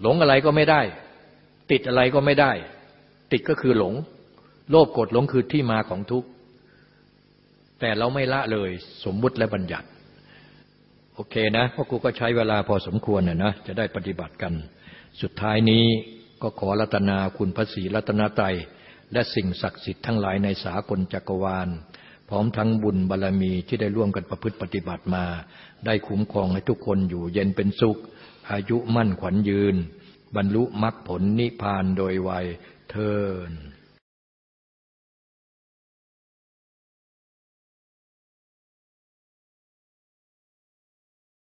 หลงอะไรก็ไม่ได้ ติดอะไรก็ไม่ได้ ติดก็คือหลง โลภโกรธหลงคือที่มาของทุกข์แต่เราไม่ละเลยสมมุติและบัญญัติ โอเคนะเพราะกูก็ใช้เวลาพอสมควรนะนะจะได้ปฏิบัติกัน สุดท้ายนี้ก็ขอรัตนาคุณพระศรีรัตนตรัยและสิ่งศักดิ์สิทธิ์ทั้งหลายในสากลจักรวาล พร้อมทั้งบุญบารรมีที่ได้ร่วมกันประพฤติปฏิบัติมา ได้คุ้มครองให้ทุกคนอยู่เย็นเป็นสุข อายุมั่นขวัญยืน บรรลุมรรคผลนิพพานโดยไวยเทิน